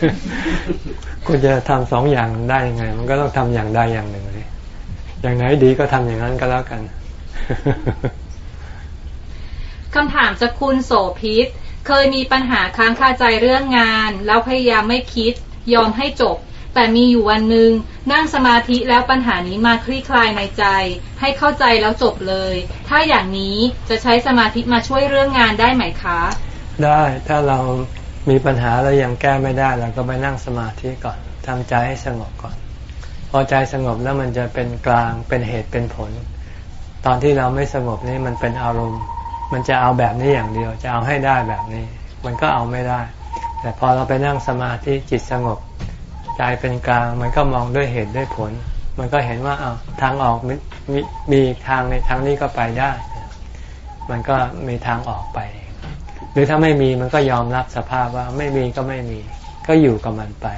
ำคุณจะทำสองอย่างได้ยังไง มันก็ต้องทำอย่างใดอย่างหนึ่งเลย อย่างไหนดีก็ทำอย่างนั้นก็แล้วกันคำถามจากคุณโสพิษ เคยมีปัญหาค้างคาใจเรื่องงาน แล้วพยายามไม่คิด ยอมให้จบ แต่มีอยู่วันหนึ่งนั่งสมาธิแล้วปัญหานี้มาคลี่คลายในใจ ให้เข้าใจแล้วจบเลย ถ้าอย่างนี้จะใช้สมาธิมาช่วยเรื่องงานได้ไหมคะ ได้ถ้าเรามีปัญหาแล้วยังแก้ไม่ได้เราก็ไปนั่งสมาธิก่อนทำใจให้สงบก่อน พอใจสงบแล้วมันจะเป็นกลางเป็นเหตุเป็นผล ตอนที่เราไม่สงบนี่มันเป็นอารมณ์ มันจะเอาแบบนี้อย่างเดียว จะเอาให้ได้แบบนี้ มันก็เอาไม่ได้ แต่พอเราไปนั่งสมาธิจิตสงบใจเป็นกลางมันก็มองด้วยเหตุด้วยผล มันก็เห็นว่าเอาทางออกมีมีทางในทางนี้ก็ไปได้ มันก็มีทางออกไป หรือถ้าไม่มีมันก็ยอมรับสภาพว่าไม่มีก็ไม่มี ก็อยู่กับมันไป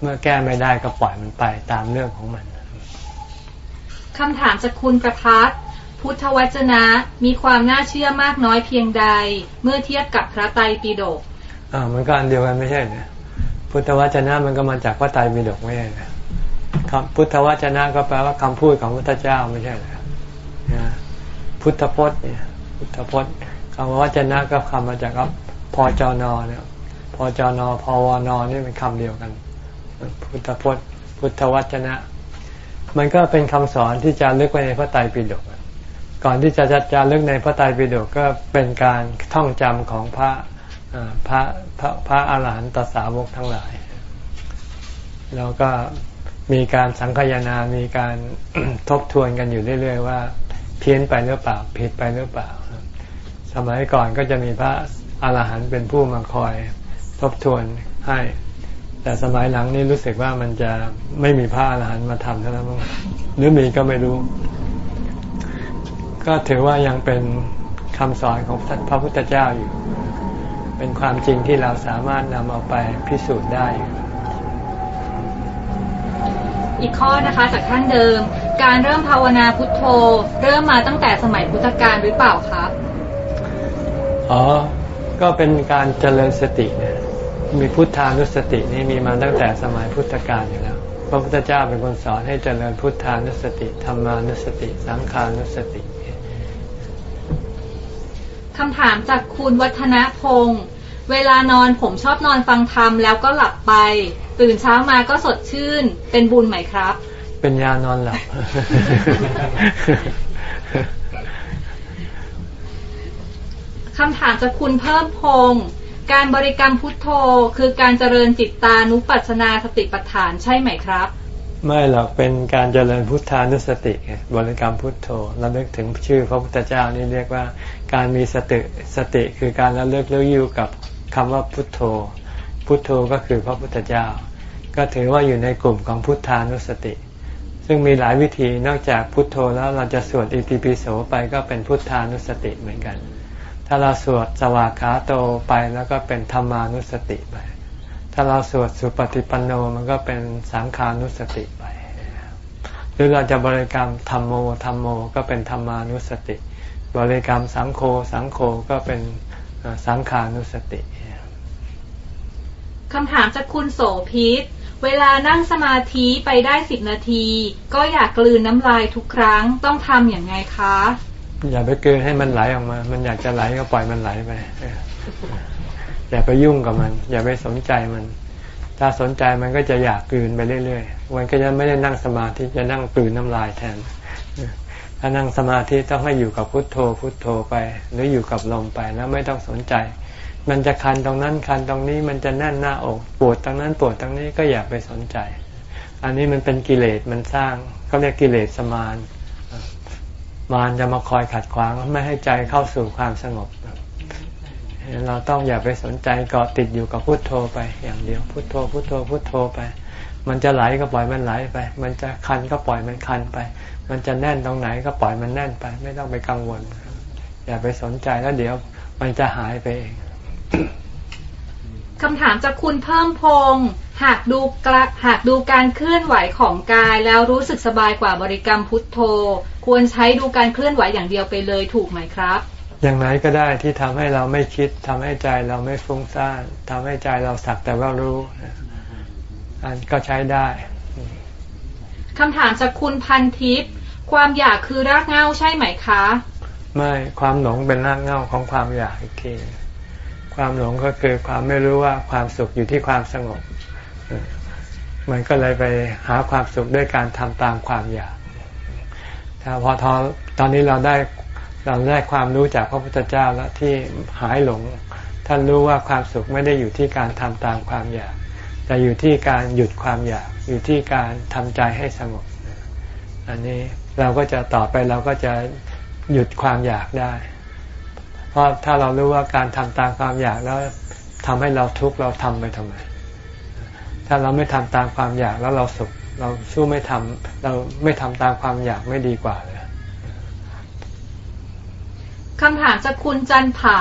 เมื่อแก้ไม่ได้ก็ปล่อยมันไปตามเรื่องของมันคำถามจากคุณประพัฒพุทธวจนะมีความน่าเชื่อมากน้อยเพียงใด เมื่อเทียบกับพระไตรปิฎกอ่ามันก็อันเดียวกันไม่ใช่เหรอพุทธวจนะมันก็มาจากพระไตรปิฎกไม่ใช่คำพุทธวจนะก็แปลว่าคำพูดของพระเจ้าไม่ใช่เหรอพุทธพจน์เนี่ยพุทธพจน์คำวจนะก็คำมาจากพอจนเนี่ยพอจนพอวนนี่เป็นคำเดียวกัน พุทธพจน์พุทธวจนะ มันก็เป็นคำสอนที่จะลึกไว้ในพระไตรปิฎกก่อนที่จะจะจะลึกในพระไตรปิฎกก็เป็นการท่องจำของพระพระพระพระอาหารหันตสาวกทั้งหลาย แล้วก็มีการสังคายนา มีการทบทวนกันอยู่เรื่อย ๆ ว่า เพี้ยนไปหรือเปล่าผิดไปหรือเปล่า สมัยก่อนก็จะมีพระอาหารหันต์เป็นผู้มาคอย ทบทวนให้ แต่สมัยหลังนี่รู้สึกว่ามันจะไม่มีพระอาหารหันต์มาทำเท่านั้นมั้งหรือมีก็ไม่รู้ ก็ถือว่ายังเป็นคำสอนของพระพุทธเจ้าอยู่ เป็นความจริงที่เราสามารถนำเอาไปพิสูจน์ได้ อีกข้อนะคะจากท่านเดิม การเริ่มภาวนาพุทโธ เริ่มมาตั้งแต่สมัยพุทธกาลหรือเปล่าครับ อ๋อ ก็เป็นการเจริญสติเนี่ย มีพุทธานุสตินี่มีมาตั้งแต่สมัยพุทธกาลอยู่แล้วพระพุทธเจ้าเป็นคนสอนให้เจริญพุทธานุสติธรรมานุสติ สังขานุสติคำถามจากคุณวัฒนพงศ์เวลานอนผมชอบนอนฟังธรรมแล้วก็หลับไป ตื่นเช้ามาก็สดชื่น เป็นบุญไหมครับ เป็นยานอนหลับ คำถามจากคุณเพิ่มพงศ์ การบริกรรมพุทโธคือการเจริญจิตตานุปัสสนาสติปัฏฐานใช่ไหมครับ ไม่หรอกเป็นการเจริญพุทธานุสติ บริกรรมพุทโธระลึกถึงชื่อพระพุทธเจ้านี่เรียกว่า การมีสติสติคือการระลึกแล้วอยู่กับคำว่าพุทโธ พุทโธก็คือพระพุทธเจ้า ก็ถือว่าอยู่ในกลุ่มของพุทธานุสติ ซึ่งมีหลายวิธีนอกจากพุทโธแล้วเราจะสวดอิติปิโสไปก็เป็นพุทธานุสติเหมือนกัน ถ้าเราสวดสวากขาโตไปแล้วก็เป็นธรรมานุสติไป ถ้าเราสวดสุปฏิปันโนมันก็เป็นสังขานุสติไป หรือเราจะบริกรรมธรรมโมธรรมโมก็เป็นธรรมานุสติ บริกรรมสังโฆสังโฆก็เป็นสังขานุสติคำถามจากคุณโสพิษเวลานั่งสมาธิไปได้สิบนาที ก็อยากกลืนน้ำลายทุกครั้งต้องทำอย่างไงคะ อย่าไปเกินให้มันไหลออกมา มันอยากจะไหลก็ปล่อยมันไหลไป อย่าไปยุ่งกับมัน อย่าไปสนใจมัน ถ้าสนใจมันก็จะอยากกืนไปเรื่อยๆ มันก็จะไม่ได้นั่งสมาธิ จะนั่งกลืนน้ำลายแทน ถ้านั่งสมาธิต้องให้อยู่กับพุทโธ พุทโธไป หรืออยู่กับลมไป แล้วไม่ต้องสนใจ มันจะคันตรงนั้นคันตรงนี้ มันจะแน่นหน้าอก ปวดตรงนั้นปวดตรงนี้ก็อย่าไปสนใจ อันนี้มันเป็นกิเลส มันสร้างเขาเรียกกิเลสสมาน มารจะมาคอยขัดขวางไม่ให้ใจเข้าสู่ความสงบ เราต้องอย่าไปสนใจเกาะติดอยู่กับพุทโธไปอย่างเดียวพุทโธพุทโธพุทโธไป มันจะไหลก็ปล่อยมันไหลไป มันจะคันก็ปล่อยมันคันไป มันจะแน่นตรงไหนก็ปล่อยมันแน่นไป ไม่ต้องไปกังวล อย่าไปสนใจแล้วเดี๋ยวมันจะหายไปเองคำถามจากคุณเพิ่มพงศ์ หากดูกระหากดูการเคลื่อนไหวของกายแล้วรู้สึกสบายกว่าบริกรรมพุทโธ ควรใช้ดูการเคลื่อนไหวอย่างเดียวไปเลยถูกไหมครับ อย่างไหนก็ได้ที่ทำให้เราไม่คิดทำให้ใจเราไม่ฟุ้งซ่านทำให้ใจเราสักแต่ว่ารู้ อันก็ใช้ได้คำถามจากคุณพันทิพย์ความอยากคือรากเหง้าใช่ไหมคะ ไม่ความหลงเป็นรากเหง้าของความอยากอีกทีความหลงก็คือความไม่รู้ว่าความสุขอยู่ที่ความสงบเออ มันก็เลยไปหาความสุขด้วยการทำตามความอยาก ถ้าพอทอตอนนี้เราได้เราได้ความรู้จากพระพุทธเจ้าแล้วที่หายหลง ท่านรู้ว่าความสุขไม่ได้อยู่ที่การทำตามความอยาก แต่อยู่ที่การหยุดความอยาก อยู่ที่การทำใจให้สงบ อันนี้เราก็จะต่อไปเราก็จะหยุดความอยากได้ เพราะถ้าเรารู้ว่าการทำตามความอยากแล้วทำให้เราทุกข์เราทำไปทำไม ถ้าเราไม่ทำตามความอยากแล้วเราสุขเราสู้ไม่ทำเราไม่ทำตามความอยากไม่ดีกว่าเลยคำถามจากคุณจันผา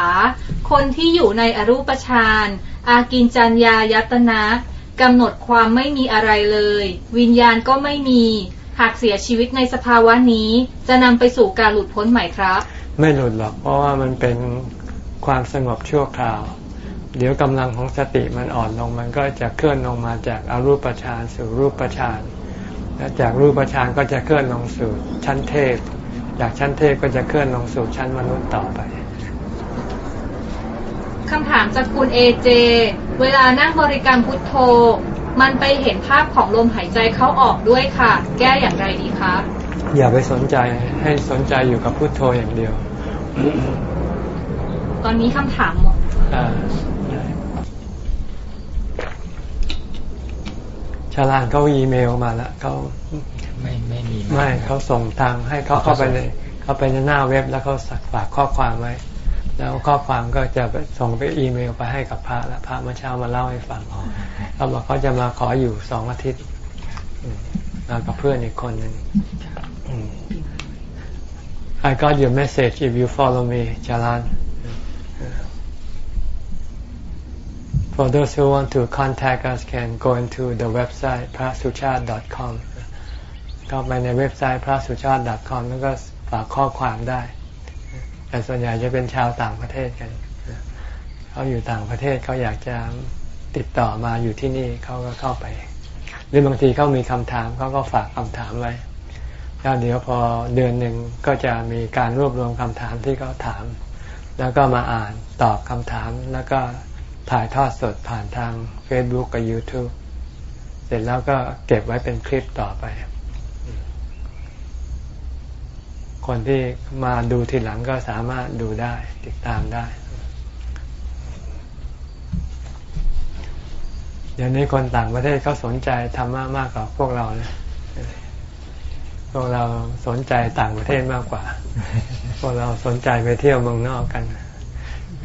คนที่อยู่ในอรูปฌานอากินจัญญายตนะกำหนดความไม่มีอะไรเลย วิญญาณก็ไม่มี หากเสียชีวิตในสภาวะนี้ จะนำไปสู่การหลุดพ้นไหมครับ ไม่หลุดหรอกเพราะว่ามันเป็นความสงบชั่วคราว เดี๋ยวกำลังของสติมันอ่อนลงมันก็จะเคลื่อนลงมาจากอารูปฌานสู่รูปฌานและจากรูปฌานก็จะเคลื่อนลงสู่ชั้นเทพ จากชั้นเทพก็จะเคลื่อนลงสู่ชั้นมนุษย์ต่อไปคำถามจากคุณเอเจ เวลานั่งบริกรรมพุทโธ มันไปเห็นภาพของลมหายใจเข้าออกด้วยค่ะ แก้อย่างไรดีคะอย่าไปสนใจให้สนใจอยู่กับพุทโธอย่างเดียว ตอนนี้คำถามหมด อ่าชาลานเขาอีเมลมาแล้วเขาไม่ไม่มีไม่เขาส่งทางให้เขาเข้าไปในเข้าไปในหน้าเว็บแล้วเขาสักฝากข้อความไว้ แล้วข้อความก็จะไปส่งไปอีเมลไปให้กับพระแล้วพระเมื่อเช้ามาเล่าให้ฟังเขาบอกเขาจะมาขออยู่สองอาทิตย์อืมมากับเพื่อนอีกคนหนึ่งอืม I got your message if you follow me Jalan For those who want to contact us can go into the website prasuchat.com เข้าไปในเว็บไซต์ prasuchat.com แล้วก็ฝากข้อความได้ แต่ส่วนใหญ่จะเป็นชาวต่างประเทศกัน เขาอยู่ต่างประเทศเขาอยากจะติดต่อมาอยู่ที่นี่เขาก็เข้าไป หรือบางทีเขามีคำถามเขาก็ฝากคำถามไว้แล้วเดี๋ยวพอเดือนหนึ่งก็จะมีการรวบรวมคำถามที่เขาถาม แล้วก็มาอ่านตอบคำถามแล้วก็ ถ่ายทอดสดผ่านทาง Facebook กับ YouTube เสร็จแล้วก็เก็บไว้เป็นคลิปต่อไป คนที่มาดูทีหลังก็สามารถดูได้ติดตามได้ เดี๋ยวนี้คนต่างประเทศเขาสนใจธรรมะมากกว่าพวกเรานะพวกเราสนใจต่างประเทศมากกว่า พวกเราสนใจไปเที่ยวเมืองนอกกัน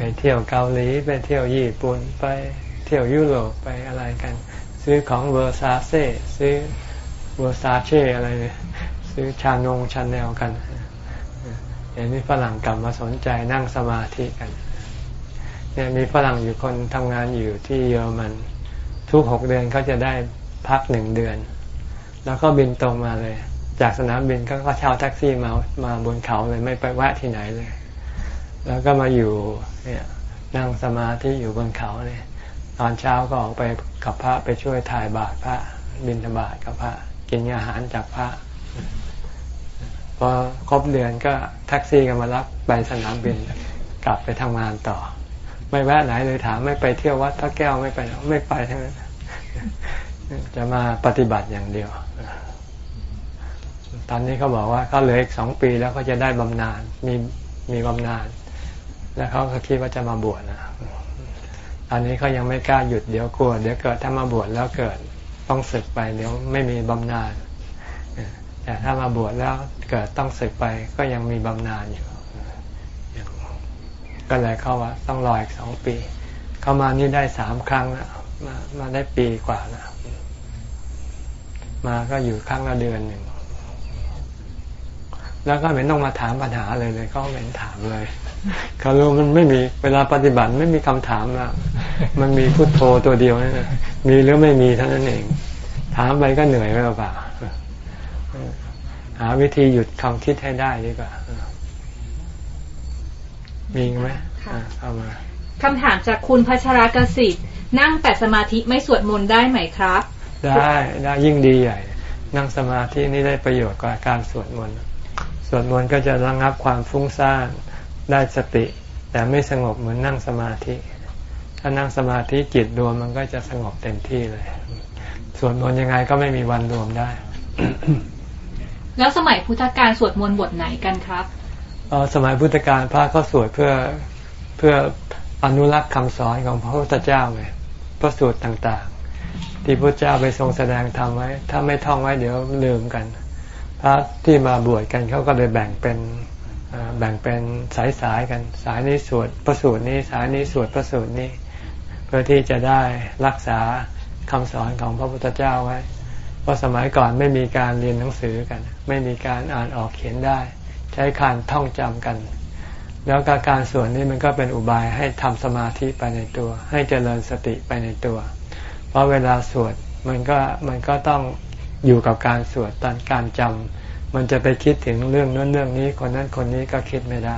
ไปเที่ยวเกาหลีไปเที่ยวญี่ปุ่นไปเที่ยวยุโรปไปอะไรกัน ซื้อของ Versace ซื้อ Versace อะไรซื้อชานงชาแนลกันเดี๋ยวนี้ฝรั่งกลับมาสนใจนั่งสมาธิกันเนี่ยมีฝรั่งอยู่คนทำงานอยู่ที่เยอรมัน ทุกหกเดือนเขาจะได้พักหนึ่งเดือน แล้วก็บินตรงมาเลย จากสนามบินก็เช่าแท็กซี่มามาบนเขาเลยไม่ไปแวะที่ไหนเลย แล้วก็มาอยู่ เนี่ยนั่งสมาธิอยู่บนเขาเนี่ยตอนเช้าก็ออกไปกับพระไปช่วยถ่ายบาตรพระบิณฑบาตกับพระ กินอาหารจากพระพอครบเดือนก็แท็กซี่ก็มารับไปสนามบินกลับไปทำงานต่อ ไม่แวะไหนเลยถามไม่ไปเที่ยววัดพระแก้วไม่ไปไม่ไปทั้งนั้นจะมาปฏิบัติอย่างเดียว ตอนนี้เขาบอกว่าเขาเหลืออีกสองปีแล้วก็จะได้บำนาญมีมีบำนาญ แล้วเขาก็คิดว่าจะมาบวชนะตอนนี้เขายังไม่กล้าหยุดเดี๋ยวกลัวเดี๋ยวเกิดถ้ามาบวชแล้วเกิดต้องศึกไปเดี๋ยวไม่มีบำนาญแต่ถ้ามาบวชแล้วเกิดต้องศึกไปก็ยังมีบำนาญอยู่ก็เลยเขาว่าต้องรออีกสองปี เข้ามานี่ได้สามครั้งแล้วมามาได้ปีกว่าแล้วมาก็อยู่ครั้งละเดือนหนึ่งแล้วก็ไม่ต้องมาถามปัญหาเลยเลยเขาไม่ถามเลย เขารู้มันไม่มีเวลาปฏิบัติไม่มีคำถามแล้วมันมีพุทโธตัวเดียวนี่นะมีหรือไม่มีเท่านั้นเอง ถามไปก็เหนื่อยไปเปล่าหาวิธีหยุดความคิดให้ได้ดีกว่ามีไหมเข้ามาคำถามจากคุณพัชรกสิทธิ์นั่งแต่สมาธิไม่สวดมนต์ได้ไหมครับ ได้ได้ยิ่งดีใหญ่ นั่งสมาธินี่ได้ประโยชน์กว่าการสวดมนต์สวดมนต์ก็จะระงับความฟุ้งซ่าน ได้สติ แต่ไม่สงบเหมือนนั่งสมาธิ ถ้านั่งสมาธิจิตรวมมันก็จะสงบเต็มที่เลยสวดมนต์ยังไงก็ไม่มีวันรวมได้ แล้วสมัยพุทธกาลสวดมนต์บทไหนกันครับอ๋อสมัยพุทธกาลพระก็สวดเพื่อเพื่ออนุรักษ์คำสอนของพระพุทธเจ้าไงพระสูตรต่างๆ ที่พระเจ้าไปทรงแสดงทำไว้ ถ้าไม่ท่องไว้เดี๋ยวลืมกัน พระที่มาบวชกันเขาก็เลยแบ่งเป็น แบ่งเป็นสายสายกัน สายนี้สวดพระสูตรนี้สายนี้สวดพระสูตรนี้ เพื่อที่จะได้รักษาคำสอนของพระพุทธเจ้าไว้ เพราะสมัยก่อนไม่มีการเรียนหนังสือกัน ไม่มีการอ่านออกเขียนได้ ใช้การท่องจำกัน แล้วการสวดนี้มันก็เป็นอุบายให้ทำสมาธิไปในตัว ให้เจริญสติไปในตัว เพราะเวลาสวดมันก็มันก็ต้องอยู่กับการสวดตอนการจำ มันจะไปคิดถึงเรื่องนั้นเรื่องนี้คนนั้นคนนี้ก็คิดไม่ได้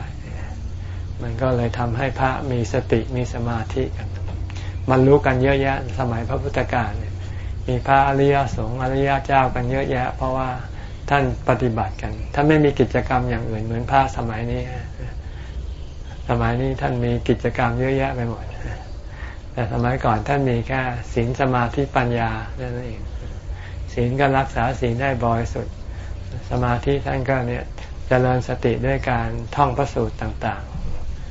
มันก็เลยทำให้พระมีสติมีสมาธิกัน มันรู้กันเยอะแยะสมัยพระพุทธกาลเนี่ยมีพระอริยสงฆ์อริยเจ้ากันเยอะแยะ เพราะว่าท่านปฏิบัติกัน ท่านไม่มีกิจกรรมอย่างอื่นเหมือนพระสมัยนี้ สมัยนี้ท่านมีกิจกรรมเยอะแยะไปหมด แต่สมัยก่อนท่านมีแค่ศีลสมาธิปัญญานั่นเอง ศีลก็รักษาศีลได้บริสุทธิ์ สมาธิท่านก็เนี่ยจเจริญสติด้วยการท่องพระสูตรต่าง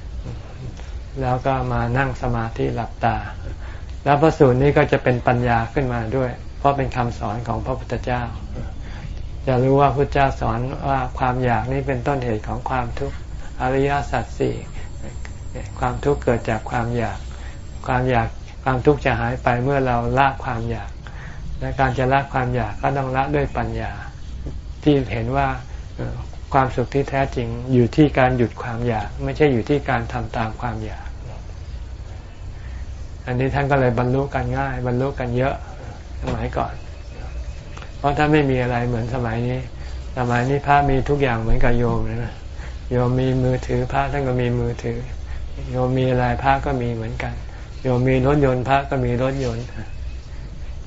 ๆ แล้วก็มานั่งสมาธิหลับตา แล้วพระสูตรนี้ก็จะเป็นปัญญาขึ้นมาด้วย เพราะเป็นคำสอนของพระพุทธเจ้า จะรู้ว่าพุทธเจ้าสอนว่าความอยากนี้เป็นต้นเหตุของความทุกข์อริยสัจสี่ความทุกข์เกิดจากความอยาก ความอยากความทุกข์จะหายไปเมื่อเราละความอยาก และการจะละความอยากก็ต้องละด้วยปัญญา ที่เห็นว่าความสุขที่แท้จริงอยู่ที่การหยุดความอยาก ไม่ใช่อยู่ที่การทำตามความอยาก อันนี้ท่านก็เลยบรรลุกันง่าย บรรลุกันเยอะสมัยก่อน เพราะถ้าไม่มีอะไรเหมือนสมัยนี้ สมัยนี้พระมีทุกอย่างเหมือนกับโยมเลยนะโยมมีมือถือพระท่านก็มีมือถือ โยมมีอะไรพระก็มีเหมือนกัน โยมมีรถยนต์พระก็มีรถยนต์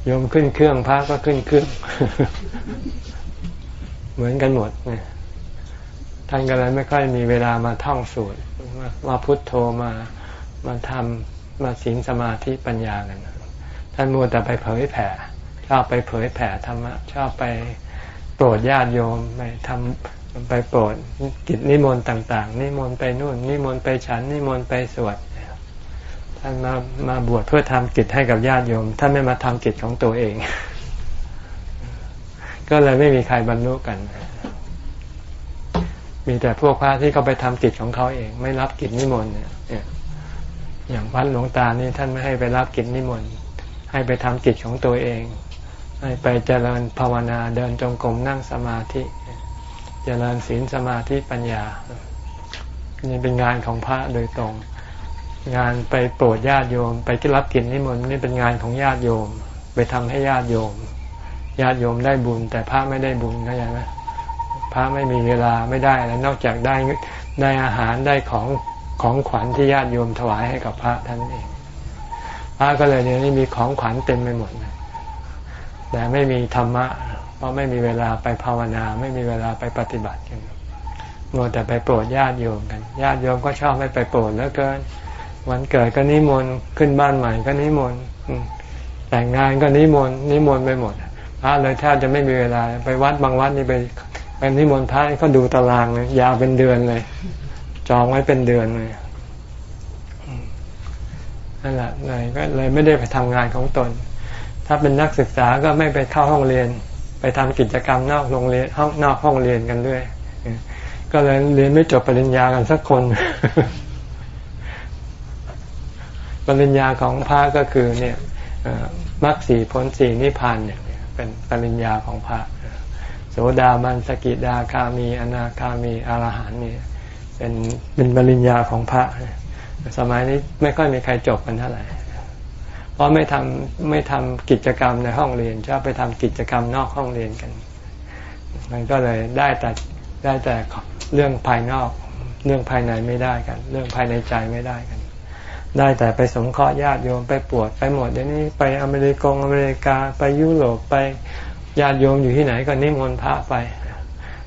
โยมขึ้นเครื่องพระก็ขึ้นเครื่อง เหมือนกันหมดเนี่ยท่านก็เลยไม่ค่อยมีเวลามาท่องสูตรมาพุทโธมามาทำมาศีลสมาธิปัญญากันท่านมัวแต่ไปเผยแผ่ชอบไปเผยแผ่ธรรมะชอบไปโปรดญาติโยมไปทำไปโปรดกิจนิมนต์ต่าง ๆ นิมนต์ไปนู่น นิมนต์ไปฉัน นิมนต์ไปสวดท่านมามาบวชเพื่อทำกิจให้กับญาติโยมท่านไม่มาทำกิจของตัวเอง ก็เลยไม่มีใครบรรลุกัน มีแต่พวกพระที่เขาไปทำกิจของเขาเอง ไม่รับกิจนิมนต์เนี่ยอย่างพันหลวงตานี่ท่านไม่ให้ไปรับกิจนิมนต์ให้ไปทำกิจของตัวเอง ให้ไปเจริญภาวนาเดินจงกรมนั่งสมาธิ เจริญศีลสมาธิปัญญานี่เป็นงานของพระโดยตรง งานไปโปรดญาติโยม ไปรับกิจนิมนต์นี่เป็นงานของญาติโยม ไปทำให้ญาติโยม ญาติโยมได้บุญ แต่พระไม่ได้บุญเข้าใจไหมพระไม่มีเวลาไม่ได้แล้วนอกจากได้ได้อาหารได้ของของขวัญที่ญาติโยมถวายให้กับพระท่านเอง พระก็เลยเนี่ยนี่มีของขวัญเต็มไปหมดแต่ไม่มีธรรมะ เพราะไม่มีเวลาไปภาวนา ไม่มีเวลาไปปฏิบัติกันมัวแต่ไปโปรดญาติโยมกัน ญาติโยมก็ชอบไม่ไปโปรดแล้วเกิน วันเกิดก็นิมนต์ขึ้นบ้านใหม่ก็นิมนต์แต่งงานก็นิมนต์นิมนต์ไปหมด ระเลยแทบจะไม่มีเวลา ไปวัดบางวัดนี่ไปไปนิมนต์พระเขาดูตารางเลยยาวเป็นเดือนเลย จองไว้เป็นเดือนเลยนั่นแหละเลยก็เลยไม่ได้ไปทำงานของตน ถ้าเป็นนักศึกษาก็ไม่ไปเข้าห้องเรียน ไปทำกิจกรรมนอกโรงเรียนห้องนอกห้องเรียนกันด้วยก็เลยเรียนไม่จบปริญญากันสักคน ปริญญาของพระก็คือเนี่ยมรรคสี่ผลสี่นิพพานเนี่ย เป็นปริญญาของพระโสดาบันสกิดาคามีอนาคามีอรหันนี่เป็นเป็นปริญญาของพระ สมัยนี้ไม่ค่อยมีใครจบกันเท่าไหร่เพราะไม่ทำไม่ทำกิจกรรมในห้องเรียนชอบไปทำกิจกรรมนอกห้องเรียนกัน มันก็เลยได้แต่ได้แต่เรื่องภายนอก เรื่องภายในไม่ได้กัน เรื่องภายในใจไม่ได้กัน ได้แต่ไปสงเคราะห์ญาติโยมไปปวดไปหมดเดี๋ยวนี้ไปอเมริกงอเมริกาไปยุโรปไปญาติโยมอยู่ที่ไหนก็นิมนต์พระไป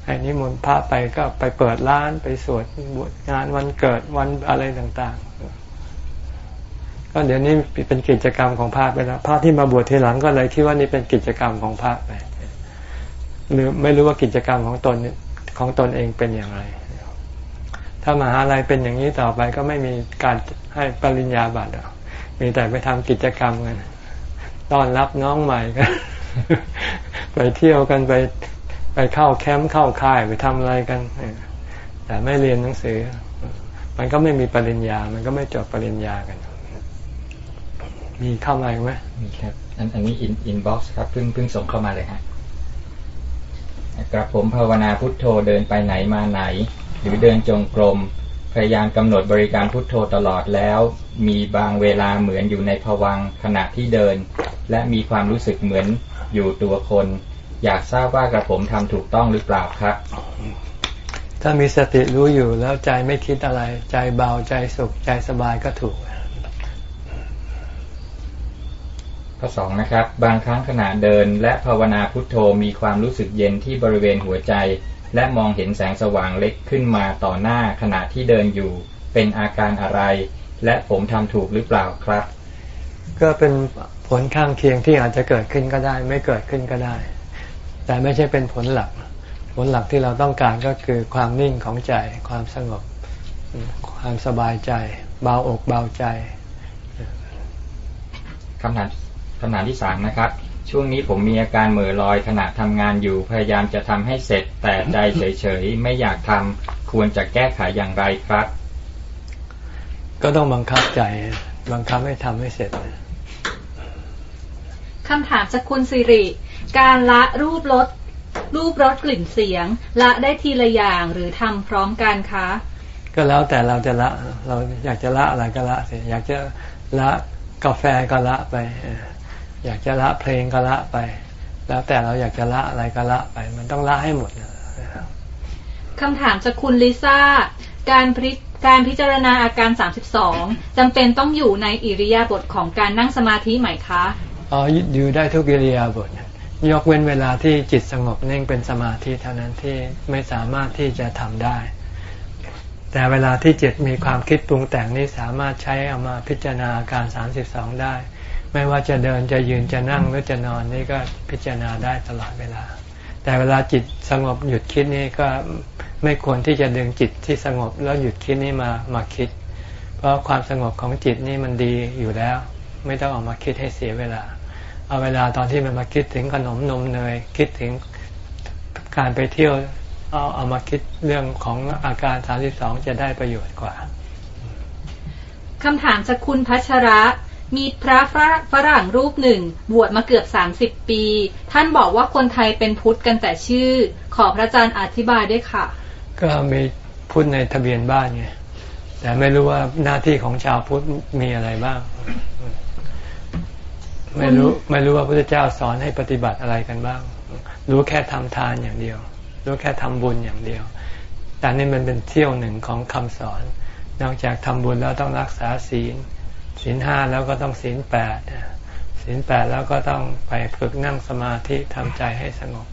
ให้นิมนต์พระไปก็ไปเปิดร้านไปสวดบวชงานวันเกิดวันอะไรต่างๆ ก็เดี๋ยวนี้เป็นกิจกรรมของพระไปแล้วพระที่มาบวชทีหลังก็เลยคิดว่านี่เป็นกิจกรรมของพระไปหรือไม่รู้ว่ากิจกรรมของตนของตนเองเป็นอย่างไร ถ้ามาหาอะไรเป็นอย่างนี้ต่อไปก็ไม่มีการ ให้ปริญญาบัตรมีแต่ไปทำกิจกรรมกันต้อนรับน้องใหม่กันไปเที่ยวกันไปไปเข้าแคมป์เข้าค่ายไปทำอะไรกันแต่ไม่เรียนหนังสือ มันก็ไม่มีปริญญา มันก็ไม่จบปริญญากัน มีเข้ามาไหมมีครับอันอันนี้อิน inbox ครับเพิ่งเพิ่งส่งเข้ามาเลยฮะกระผมภาวนาพุทโธเดินไปไหนมาไหน หรือเดินจงกรม พยายามกำหนดบริกรรมพุทโธตลอดแล้ว มีบางเวลาเหมือนอยู่ในภวังขณะที่เดิน และมีความรู้สึกเหมือนอยู่ตัวคน อยากทราบว่ากระผมทำถูกต้องหรือเปล่าครับ ถ้ามีสติรู้อยู่แล้วใจไม่คิดอะไร ใจเบาใจสุขใจสบายก็ถูกข้อสองนะครับ บางครั้งขณะเดินและภาวนาพุทโธมีความรู้สึกเย็นที่บริเวณหัวใจ และมองเห็นแสงสว่างเล็กขึ้นมาต่อหน้าขณะที่เดินอยู่ เป็นอาการอะไร และผมทำถูกหรือเปล่าครับ ก็เป็นผลข้างเคียงที่อาจจะเกิดขึ้นก็ได้ ไม่เกิดขึ้นก็ได้ แต่ไม่ใช่เป็นผลหลัก ผลหลักที่เราต้องการก็คือความนิ่งของใจ ความสงบ ความสบายใจ เบาอกเบาใจคำถามคำถามที่สามนะครับ ช่วงนี้ผมมีอาการเหม่อลอยขณะทำงานอยู่ พยายามจะทำให้เสร็จ แต่ใจเฉยๆ ไม่อยากทำควรจะแก้ไขอย่างไรครับ ก็ต้องบังคับใจ บังคับให้ทำให้เสร็จคำถามจากคุณสิริ การละรูปรสรูปรสกลิ่นเสียง ละได้ทีละอย่างหรือทำพร้อมกันคะ ก็แล้วแต่เราจะละเราอยากจะละอะไรก็ละสิอยากจะละกาแฟก็ละไป อยากจะละเพลงก็ละไป แล้วแต่เราอยากจะละอะไรก็ละไป มันต้องละให้หมดคำถามจากคุณลิซ่า การพิการพิจารณาอาการ 32จำเป็นต้องอยู่ในอิริยาบถของการนั่งสมาธิไหมคะ อ๋อ อยู่ได้ทุกอิริยาบถยกเว้นเวลาที่จิตสงบนิ่งเป็นสมาธิเท่านั้นที่ไม่สามารถที่จะทำได้ แต่เวลาที่จิตมีความคิดปรุงแต่งนี้สามารถใช้เอามาพิจารณาการ 32 ได้ ไม่ว่าจะเดินจะยืนจะนั่งหรือจะนอนนี่ก็พิจารณาได้ตลอดเวลา แต่เวลาจิตสงบหยุดคิดนี่ก็ไม่ควรที่จะดึงจิตที่สงบแล้วหยุดคิดนี่มามาคิด เพราะความสงบของจิตนี่มันดีอยู่แล้ว ไม่ต้องออกมาคิดให้เสียเวลา เอาเวลาตอนที่มันมาคิดถึงขนมนมเนยคิดถึงการไปเที่ยวเอาเอามาคิดเรื่องของอาการสามสิบสองจะได้ประโยชน์กว่าคำถามจากคุณพัชระ มีพระฝรั่งรูปหนึ่ง บวชมาเกือบสามสิบปี ท่านบอกว่าคนไทยเป็นพุทธกันแต่ชื่อ ขอพระอาจารย์อธิบายด้วยค่ะ ก็มีพุทธในทะเบียนบ้านไงแต่ไม่รู้ว่าหน้าที่ของชาวพุทธมีอะไรบ้าง ไม่รู้ไม่รู้ว่าพระเจ้าสอนให้ปฏิบัติอะไรกันบ้าง รู้แค่ทำทานอย่างเดียว รู้แค่ทำบุญอย่างเดียว แต่นี่มันเป็นเที่ยวหนึ่งของคำสอน นอกจากทำบุญแล้วต้องรักษาศีล ศีลห้าแล้วก็ต้องศีลแปดศีลแปดแล้วก็ต้องไปฝึกนั่งสมาธิทำใจให้สงบ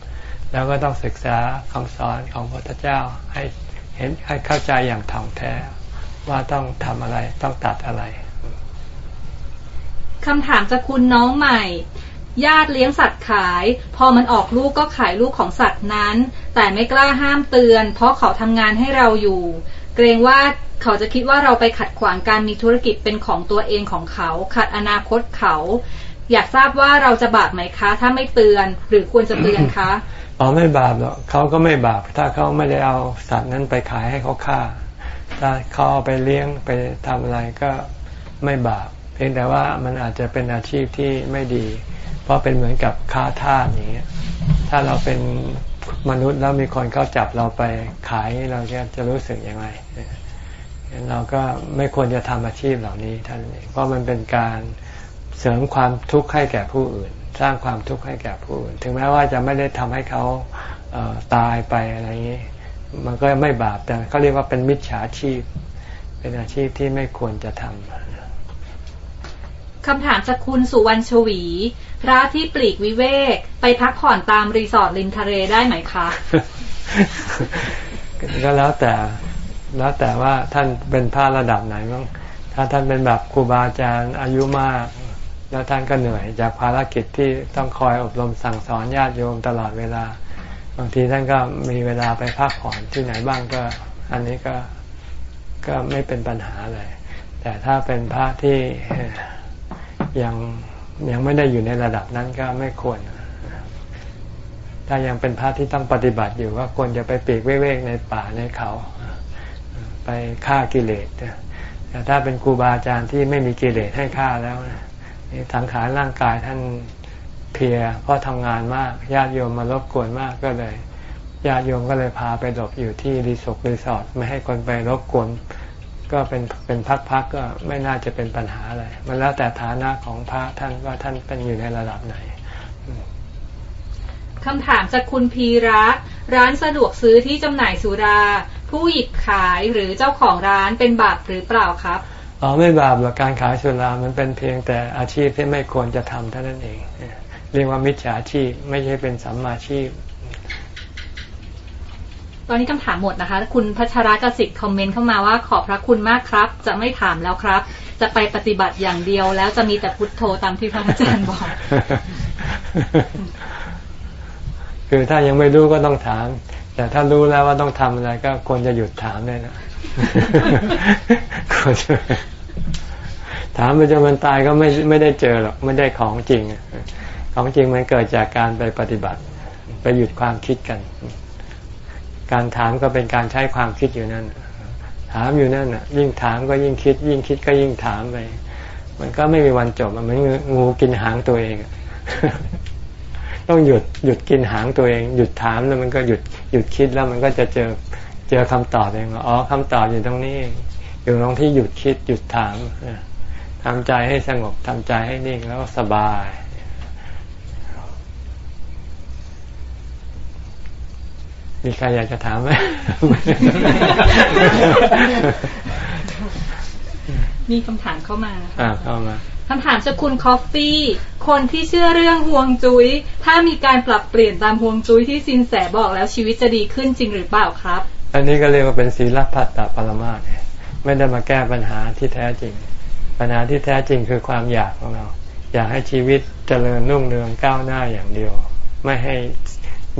แล้วก็ต้องศึกษาคำสอนของพระพุทธเจ้าให้เห็นให้เข้าใจอย่างถ่องแท้ว่าต้องทำอะไรต้องตัดอะไรคำถามจากคุณน้องใหม่ ญาติเลี้ยงสัตว์ขาย พอมันออกลูกก็ขายลูกของสัตว์นั้น แต่ไม่กล้าห้ามเตือน เพราะเขาทำงานให้เราอยู่ เกรงว่า เขาจะคิดว่าเราไปขัดขวางการมีธุรกิจเป็นของตัวเองของเขา ขัดอนาคตเขา อยากทราบว่าเราจะบาปไหมคะ ถ้าไม่เตือนหรือควรจะเตือนคะอ๋อไม่บาปหรอกเขาก็ไม่บาป ถ้าเขาไม่ได้เอาสัตว์นั้นไปขายให้เขาฆ่า ถ้าเขาเอาไปเลี้ยงไปทำอะไรก็ไม่บาป เพียงแต่ว่ามันอาจจะเป็นอาชีพที่ไม่ดี เพราะเป็นเหมือนกับค้าทาสอย่างเงี้ยถ้าเราเป็นมนุษย์แล้วมีคนเขาจับเราไปขายเราจะจะรู้สึกยังไง เราก็ไม่ควรจะทำอาชีพเหล่านี้ท่านเองเพราะมันเป็นการเสริมความทุกข์ให้แก่ผู้อื่น สร้างความทุกข์ให้แก่ผู้อื่น ถึงแม้ว่าจะไม่ได้ทำให้เขาเตายไปอะไรอย่างนี้ มันก็ไม่บาปแต่เขาเรียกว่าเป็นมิจฉาชีพ เป็นอาชีพที่ไม่ควรจะทำคำถามจากคุณสุวรรณชวี พระที่ปลีกวิเวก ไปพักผ่อนตามรีสอร์ทริมทะเลได้ไหมคะ ก็แล้วแต่ แล้วแต่ว่าท่านเป็นพระระดับไหนบ้างถ้าท่านเป็นแบบครูบาอาจารย์อายุมาก แล้วท่านก็เหนื่อยจากภารกิจที่ต้องคอยอบรมสั่งสอนญาติโยมตลอดเวลา บางทีท่านก็มีเวลาไปพักผ่อนที่ไหนบ้างก็ อันนี้ก็ก็ไม่เป็นปัญหาเลย แต่ถ้าเป็นพระที่ยังยังไม่ได้อยู่ในระดับนั้นก็ไม่ควร ถ้ายังเป็นพระที่ต้องปฏิบัติอยู่ก็ควรจะไปปีกเว้กในป่าในเขา ไปฆ่ากิเลสแต่ถ้าเป็นครูบาอาจารย์ที่ไม่มีกิเลสให้ฆ่าแล้วนี่สังขารร่างกายท่านเพลียเพราะทำงานมากญาติโยมมารบกวนมากก็เลยญาติโยมก็เลยพาไปหลบอยู่ที่รีสอร์ทรีสอร์ทไม่ให้คนไปรบกวนก็เป็นเป็นพักๆกก็ไม่น่าจะเป็นปัญหาอะไร มันแล้วแต่ฐานะของพระท่านว่าท่านเป็นอยู่ในระดับไหนคำถามจากคุณพีระ ร้านสะดวกซื้อที่จำหน่ายสุรา ผู้หยิบขายหรือเจ้าของร้านเป็นบาปหรือเปล่าครับอ๋อไม่บาปหรอกการขายสุรามันเป็นเพียงแต่อาชีพที่ไม่ควรจะทำเท่านั้นเอง เรียกว่ามิจฉาชีพไม่ใช่เป็นสัมมาชีพ ตอนนี้คำถามหมดนะคะ คุณพัชรกสิทธิ์คอมเมนต์เข้ามาว่าขอบพระคุณมากครับ จะไม่ถามแล้วครับ จะไปปฏิบัติอย่างเดียว แล้วจะมีแต่พุทโธตามที่พระอาจารย์บอก คือถ้ายังไม่รู้ก็ต้องถาม แต่ถ้ารู้แล้วว่าต้องทำอะไรก็ควรจะหยุดถามได้นะควรจะถามไปจนมันตายก็ไม่ไม่ได้เจอหรอกไม่ได้ของจริง ของจริงมันเกิดจากการไปปฏิบัติ ไปหยุดความคิดกัน การถามก็เป็นการใช้ความคิดอยู่นั่นถามอยู่นั่นอะยิ่งถามก็ยิ่งคิด ยิ่งคิดก็ยิ่งถามไปมันก็ไม่มีวันจบมันเหมือนงูกินหางตัวเอง ต้องหยุดหยุดกินหางตัวเอง หยุดถามแล้วมันก็หยุดหยุดคิดแล้วมันก็จะเจอเจอคำตอบเองอ๋อคำตอบอยู่ตรงนี้อยู่ตรงที่หยุดคิดหยุดถามทำใจให้สงบทำใจให้นิ่งแล้วสบายมีใครอยากจะถามไหม มีคำถามเข้ามาอ่าเข้ามา คำถามจากคุณ Coffee คนที่เชื่อเรื่องห่วงจุย้ย ถ้ามีการปรับเปลี่ยนตามฮวงจุ้ยที่ซินแสบอกแล้วชีวิตจะดีขึ้นจริงหรือเปล่าครับ อันนี้ก็เรียกว่าเป็นศีลพัตตปรมาสไม่ได้มาแก้ปัญหาที่แท้จริง ปัญหาที่แท้จริงคือความอยากของเรา อยากให้ชีวิตเจริญรุ่งเรืองก้าวหน้าอย่างเดียว ไม่ให้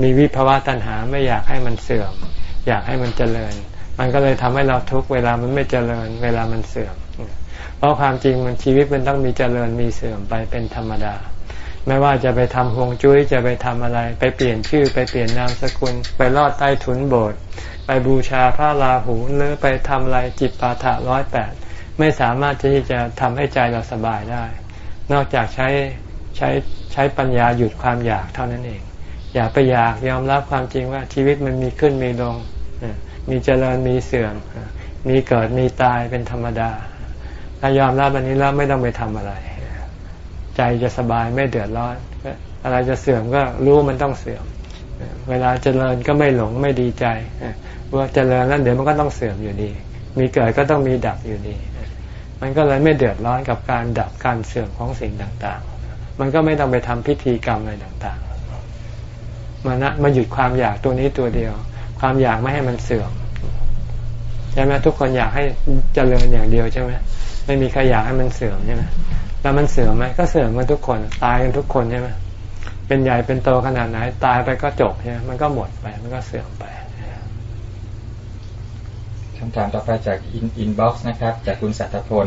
มีวิภาวะตัณหาไม่อยากให้มันเสื่อม อยากให้มันเจริญ มันก็เลยทำให้เราทุกเวลามันไม่เจริญ เวลามันเสื่อม เพราะความจริงมันชีวิตมันต้องมีเจริญมีเสื่อมไปเป็นธรรมดา ไม่ว่าจะไปทำฮวงจุ้ยจะไปทำอะไร ไปเปลี่ยนชื่อไปเปลี่ยนนามสกุล ไปลอดใต้ถุนโบสถ์ไปบูชาพระราหูหรือไปทำอะไรจิตปาถะร้อยแปดไม่สามารถที่จะทำให้ใจเราสบายได้ นอกจากใช้ใช้ใช้ปัญญาหยุดความอยากเท่านั้นเอง อย่าไปอยากยอมรับความจริงว่าชีวิตมันมีขึ้นมีลง มีเจริญมีเสื่อม มีเกิดมีตายเป็นธรรมดา ถ้ายอมรับอันนี้แล้วไม่ต้องไปทำอะไร ใจจะสบายไม่เดือดร้อน อะไรจะเสื่อมก็รู้มันต้องเสื่อม เวลาเจริญก็ไม่หลงไม่ดีใจว่าเจริญแล้วเดี๋ยวมันก็ต้องเสื่อมอยู่ดี มีเกิดก็ต้องมีดับอยู่ดี มันก็เลยไม่เดือดร้อนกับการดับการเสื่อมของสิ่งต่างๆ มันก็ไม่ต้องไปทำพิธีกรรมอะไรต่างๆ มานะมาหยุดความอยากตัวนี้ตัวเดียว ความอยากไม่ให้มันเสื่อมใช่ไหมทุกคนอยากให้เจริญอย่างเดียวใช่ไหม ไม่มีใครอยากให้มันเสื่อมใช่ไหมแล้วมันเสื่อมไหมก็เสื่อมกันทุกคนตายกันทุกคนใช่ไหมเป็นใหญ่เป็นโตขนาดไหนตายไปก็จบใช่ไหมมันก็หมดไปมันก็เสื่อมไปคำถามต่อไปจากอิน inbox นะครับ จากคุณสัตพล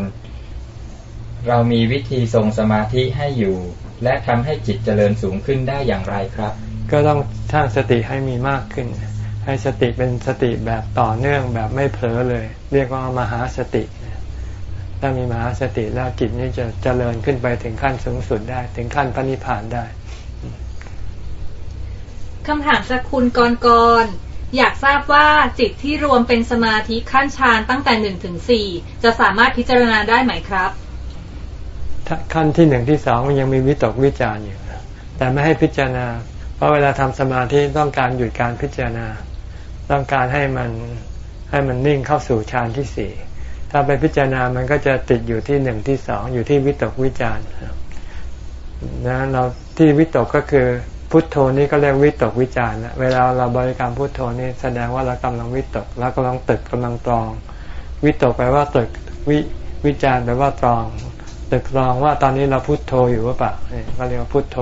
เรามีวิธีทรงสมาธิให้อยู่ และทำให้จิตเจริญสูงขึ้นได้อย่างไรครับ ก็ต้องสร้างสติให้มีมากขึ้น ให้สติเป็นสติแบบต่อเนื่องแบบไม่เผลอเลย เรียกว่ามหาสติ ถ้ามีมหาสติแล้วจิตนี้จะเจริญขึ้นไปถึงขั้นสูงสุดได้ ถึงขั้นพระนิพพานได้คำถามจากคุณกรกรอยากทราบว่าจิตที่รวมเป็นสมาธิขั้นฌานตั้งแต่หนึ่งถึงสี่จะสามารถพิจารณาได้ไหมครับขั้นที่หนึ่งที่สองมันยังมีวิตกวิจารอยู่ แต่ไม่ให้พิจารณา เพราะเวลาทำสมาธิต้องการหยุดการพิจารณา ต้องการให้มันให้มันนิ่งเข้าสู่ฌานที่สี่ ถ้าไปพิจารณามันก็จะติดอยู่ที่หนึ่งที่สองอยู่ที่วิตกวิจารนะเราที่วิตกก็คือพุทโธนี่ก็เรียกวิตกวิจารณ์เวลาเราบริกรรมพุทโธนี่แสดงว่าเรากำลังวิตกเรากำลังตึกกำลังตรอง วิตกแปลว่าตึกวิวิจารแปลว่าตรองตึกตรองว่าตอนนี้เราพุทโธอยู่หรือเปล่าก็เรียกว่าพุทโธ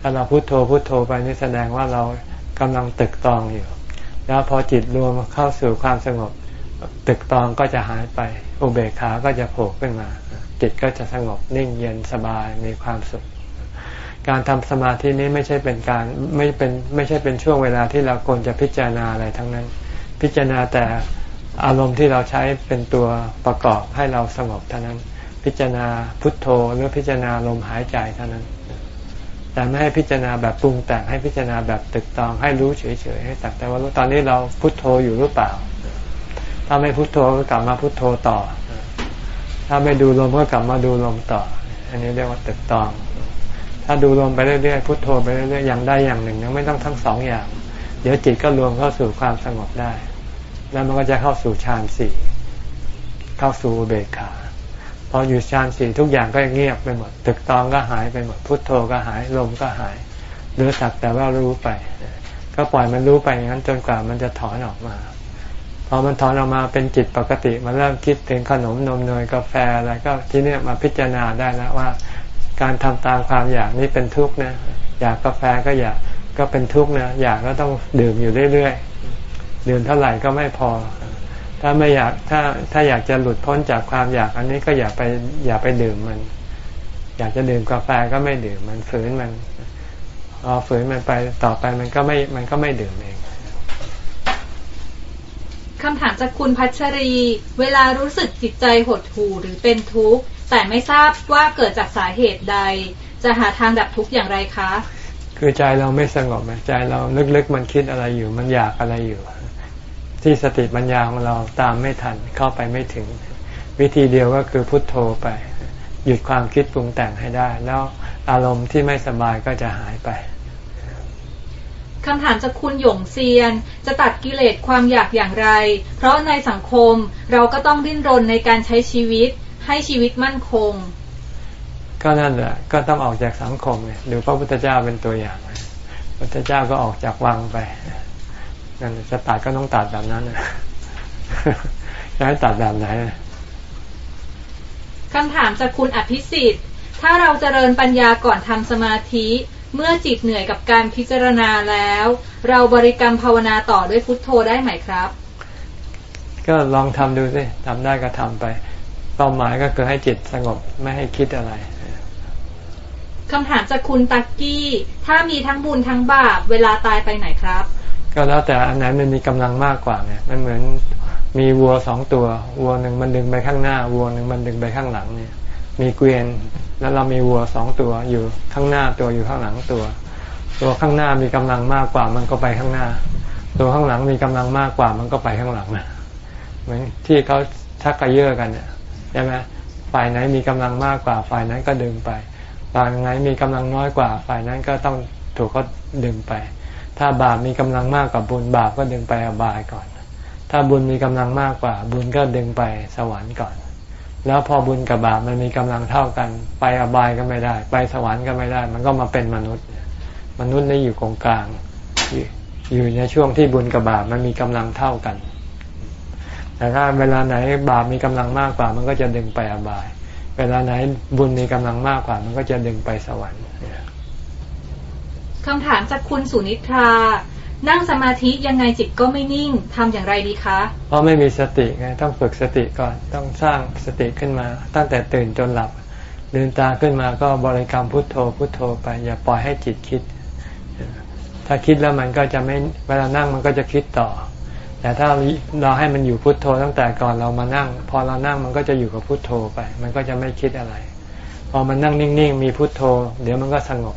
ถ้าเราพุทโธพุทโธไปนี่แสดงว่าเรากำลังตึกตรองอยู่ แล้วพอจิตรวมเข้าสู่ความสงบ ตึกตองก็จะหายไป อุเบกขาก็จะโผล่ขึ้นมา จิตก็จะสงบนิ่งเย็นสบายมีความสุข การทำสมาธินี้ไม่ใช่เป็นการไม่เป็นไม่ใช่เป็นช่วงเวลาที่เราควรจะพิจารณาอะไรทั้งนั้น พิจารณาแต่อารมณ์ที่เราใช้เป็นตัวประกอบให้เราสงบเท่านั้น พิจารณาพุทโธหรือพิจารณาลมหายใจเท่านั้น แต่ไม่ให้พิจารณาแบบปรุงแต่งให้พิจารณาแบบตึกตองให้รู้เฉยๆให้ตักแต่ว่าตอนนี้เราพุทโธอยู่หรือเปล่า ถ้าไม่พุทโธก็กลับมาพุทโธต่อ ถ้าไม่ดูลมก็กลับมาดูลมต่อ อันนี้เรียกว่าตึกตอง ถ้าดูรวมไปเรื่อยๆพุทโธไปเรื่อยๆอย่างได้อย่างหนึ่งยังไม่ต้องทั้งสองอย่าง เดี๋ยวจิตก็รวมเข้าสู่ความสงบได้ แล้วมันก็จะเข้าสู่ฌานสี่เข้าสู่เบกขาพออยู่ฌานสี่ทุกอย่างก็เงียบไปหมด ตึกตองก็หายไปหมด พุทโธก็หาย ลมก็หายเหลือสักแต่ว่ารู้ไป ก็ปล่อยมันรู้ไปอย่างนั้นจนกว่ามันจะถอนออกมา พอมันถอนออกมาเป็นจิตปกติมันเริ่มคิดถึงขนมนมเนยกาแฟอะไรก็ที่นี้มาพิจารณาได้แล้วว่า การทำตามความอยากนี่เป็นทุกข์นะอยากกาแฟก็อยากก็เป็นทุกข์นะอยากก็ต้องดื่มอยู่เรื่อยๆดื่มเท่าไหร่ก็ไม่พอ ถ้าไม่อยากถ้าถ้าอยากจะหลุดพ้นจากความอยากอันนี้ก็อย่าไปอย่าไปดื่มมัน อยากจะดื่มกาแฟก็ไม่ดื่มมันฝืนมันพอฝืนมันไปต่อไปมันก็ไม่มันก็ไม่ดื่มเอง คำถามจากคุณพัชรี เวลารู้สึกจิตใจหดหู่หรือเป็นทุกข์ แต่ไม่ทราบว่าเกิดจากสาเหตุใด จะหาทางดับทุกข์อย่างไรคะ คือใจเราไม่สงบใจเราลึกๆมันคิดอะไรอยู่ มันอยากอะไรอยู่ ที่สติปัญญาของเราตามไม่ทันเข้าไปไม่ถึง วิธีเดียวก็คือพุทโธไป หยุดความคิดปรุงแต่งให้ได้ แล้วอารมณ์ที่ไม่สบายก็จะหายไป คำถามจากคุณหยงเซียน จะตัดกิเลสความอยากอย่างไร เพราะในสังคมเราก็ต้องดิ้นรนในการใช้ชีวิต ให้ชีวิตมั่นคง ก็นั่นแหละก็ต้องออกจากสังคมไงดูพระพุทธเจ้าเป็นตัวอย่างพระพุทธเจ้าก็ออกจากวังไปนั่นจะตัดก็ต้องตัดแบบนั้นนะจะให้ตัดแบบไหนคำถามจากคุณอภิสิทธิ์ ถ้าเราจเจริญปัญญาก่อนทำสมาธิ เมื่อจิตเหนื่อยกับการพิจารณาแล้ว เราบริกรรมภาวนาต่อด้วยพุทโธได้ไหมครับ ก็ลองทำดูสิทำได้ก็ทำไป เป้าหมายก็คือให้จิตสงบไม่ให้คิดอะไรคำถามจากคุณตักกี้ ถ้ามีทั้งบุญทั้งบาป เวลาตายไปไหนครับ ก็แล้วแต่อันไหนมันมีกำลังมากกว่าไงมันเหมือนมีวัวสองตัว วัวหนึ่งมันดึงไปข้างหน้า วัวหนึ่งมันดึงไปข้างหลังเนี่ย มีเกวียน แล้วเรามีวัวสองตัวอยู่ข้างหน้าตัวอยู่ข้างหลังตัว ตัวข้างหน้ามีกำลังมากกว่ามันก็ไปข้างหน้า ตัวข้างหลังมีกำลังมากกว่ามันก็ไปข้างหลังนะเหมือนที่เขาชักกระเยาะกันเนี่ยใช่ไหมฝ่ายไหนมีกำลังมากกว่า ฝ่ายนั้นก็ดึงไป ฝ่ายไหนมีกำลังน้อยกว่า ฝ่ายนั้นก็ต้องถูกเขาดึงไป ถ้าบาปมีกำลังมากกว่าบุญบาปก็ดึงไปอบายก่อน ถ้าบุญมีกำลังมากกว่า บุญก็ดึงไปสวรรค์ก่อน แล้วพอบุญกับบาปมันมีกำลังเท่ากัน ไปอบายก็ไม่ได้ ไปสวรรค์ก็ไม่ได้ มันก็มาเป็นมนุษย์ มนุษย์นี่อยู่ตรงกลางอยู่อยู่ในช่วงที่บุญกับบาปมันมีกำลังเท่ากัน แต่ถ้าเวลาไหนบาปมีกำลังมากกว่า มันก็จะดึงไปอบาย เวลาไหนบุญมีกำลังมากกว่า มันก็จะดึงไปสวรรค์คำถามจากคุณสุนิทรา นั่งสมาธิยังไงจิตก็ไม่นิ่งทำอย่างไรดีคะเพราะไม่มีสติไงต้องฝึกสติก่อนต้องสร้างสติขึ้นมา ตั้งแต่ตื่นจนหลับลืมตาขึ้นมาก็บริกรรมพุทโธพุทโธไปอย่าปล่อยให้จิตคิด ถ้าคิดแล้วมันก็จะไม่เวลานั่งมันก็จะคิดต่อ แต่ถ้าเราให้มันอยู่พุทโธตั้งแต่ก่อนเรามานั่ง พอเรานั่งมันก็จะอยู่กับพุทโธไป มันก็จะไม่คิดอะไร พอมันนั่งนิ่งๆ มีพุทโธ เดี๋ยวมันก็สงบ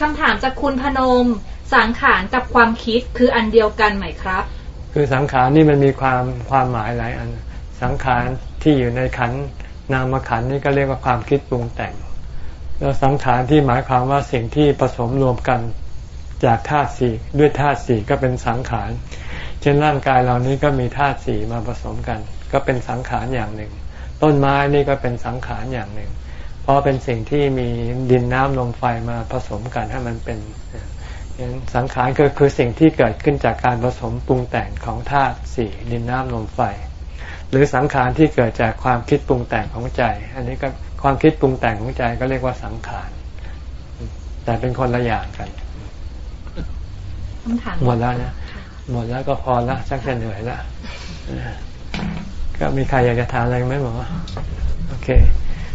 คำถามจากคุณพนม สังขารกับความคิดคืออันเดียวกันไหมครับ คือสังขารนี่มันมีความความหมายหลายอัน สังขารที่อยู่ในขันนามขันนี่ก็เรียกว่าความคิดปรุงแต่ง แล้วสังขารที่หมายความว่าสิ่งที่ผสมรวมกันจากธาตุสี่ด้วยธาตุสี่ก็เป็นสังขาร เช่นร่างกายเรานี้ก็มีธาตุสี่มาผสมกัน ก็เป็นสังขารอย่างหนึ่ง ต้นไม้นี่ก็เป็นสังขารอย่างหนึ่ง เพราะเป็นสิ่งที่มีดินน้ำลมไฟมาผสมกันให้มันเป็นสังขารก็คือสิ่งที่เกิดขึ้นจากการผสมปรุงแต่งของธาตุสี่ดินน้ำลมไฟ หรือสังขารที่เกิดจากความคิดปรุงแต่งของใจ อันนี้ก็ความคิดปรุงแต่งของใจก็เรียกว่าสังขาร แต่เป็นคนละอย่างกันคำถามหมดแล้วนะหมดแล้วก็พอละชักจะเหนื่อยละก็มีใครอยากจะถามอะไรไหมหมอโอเค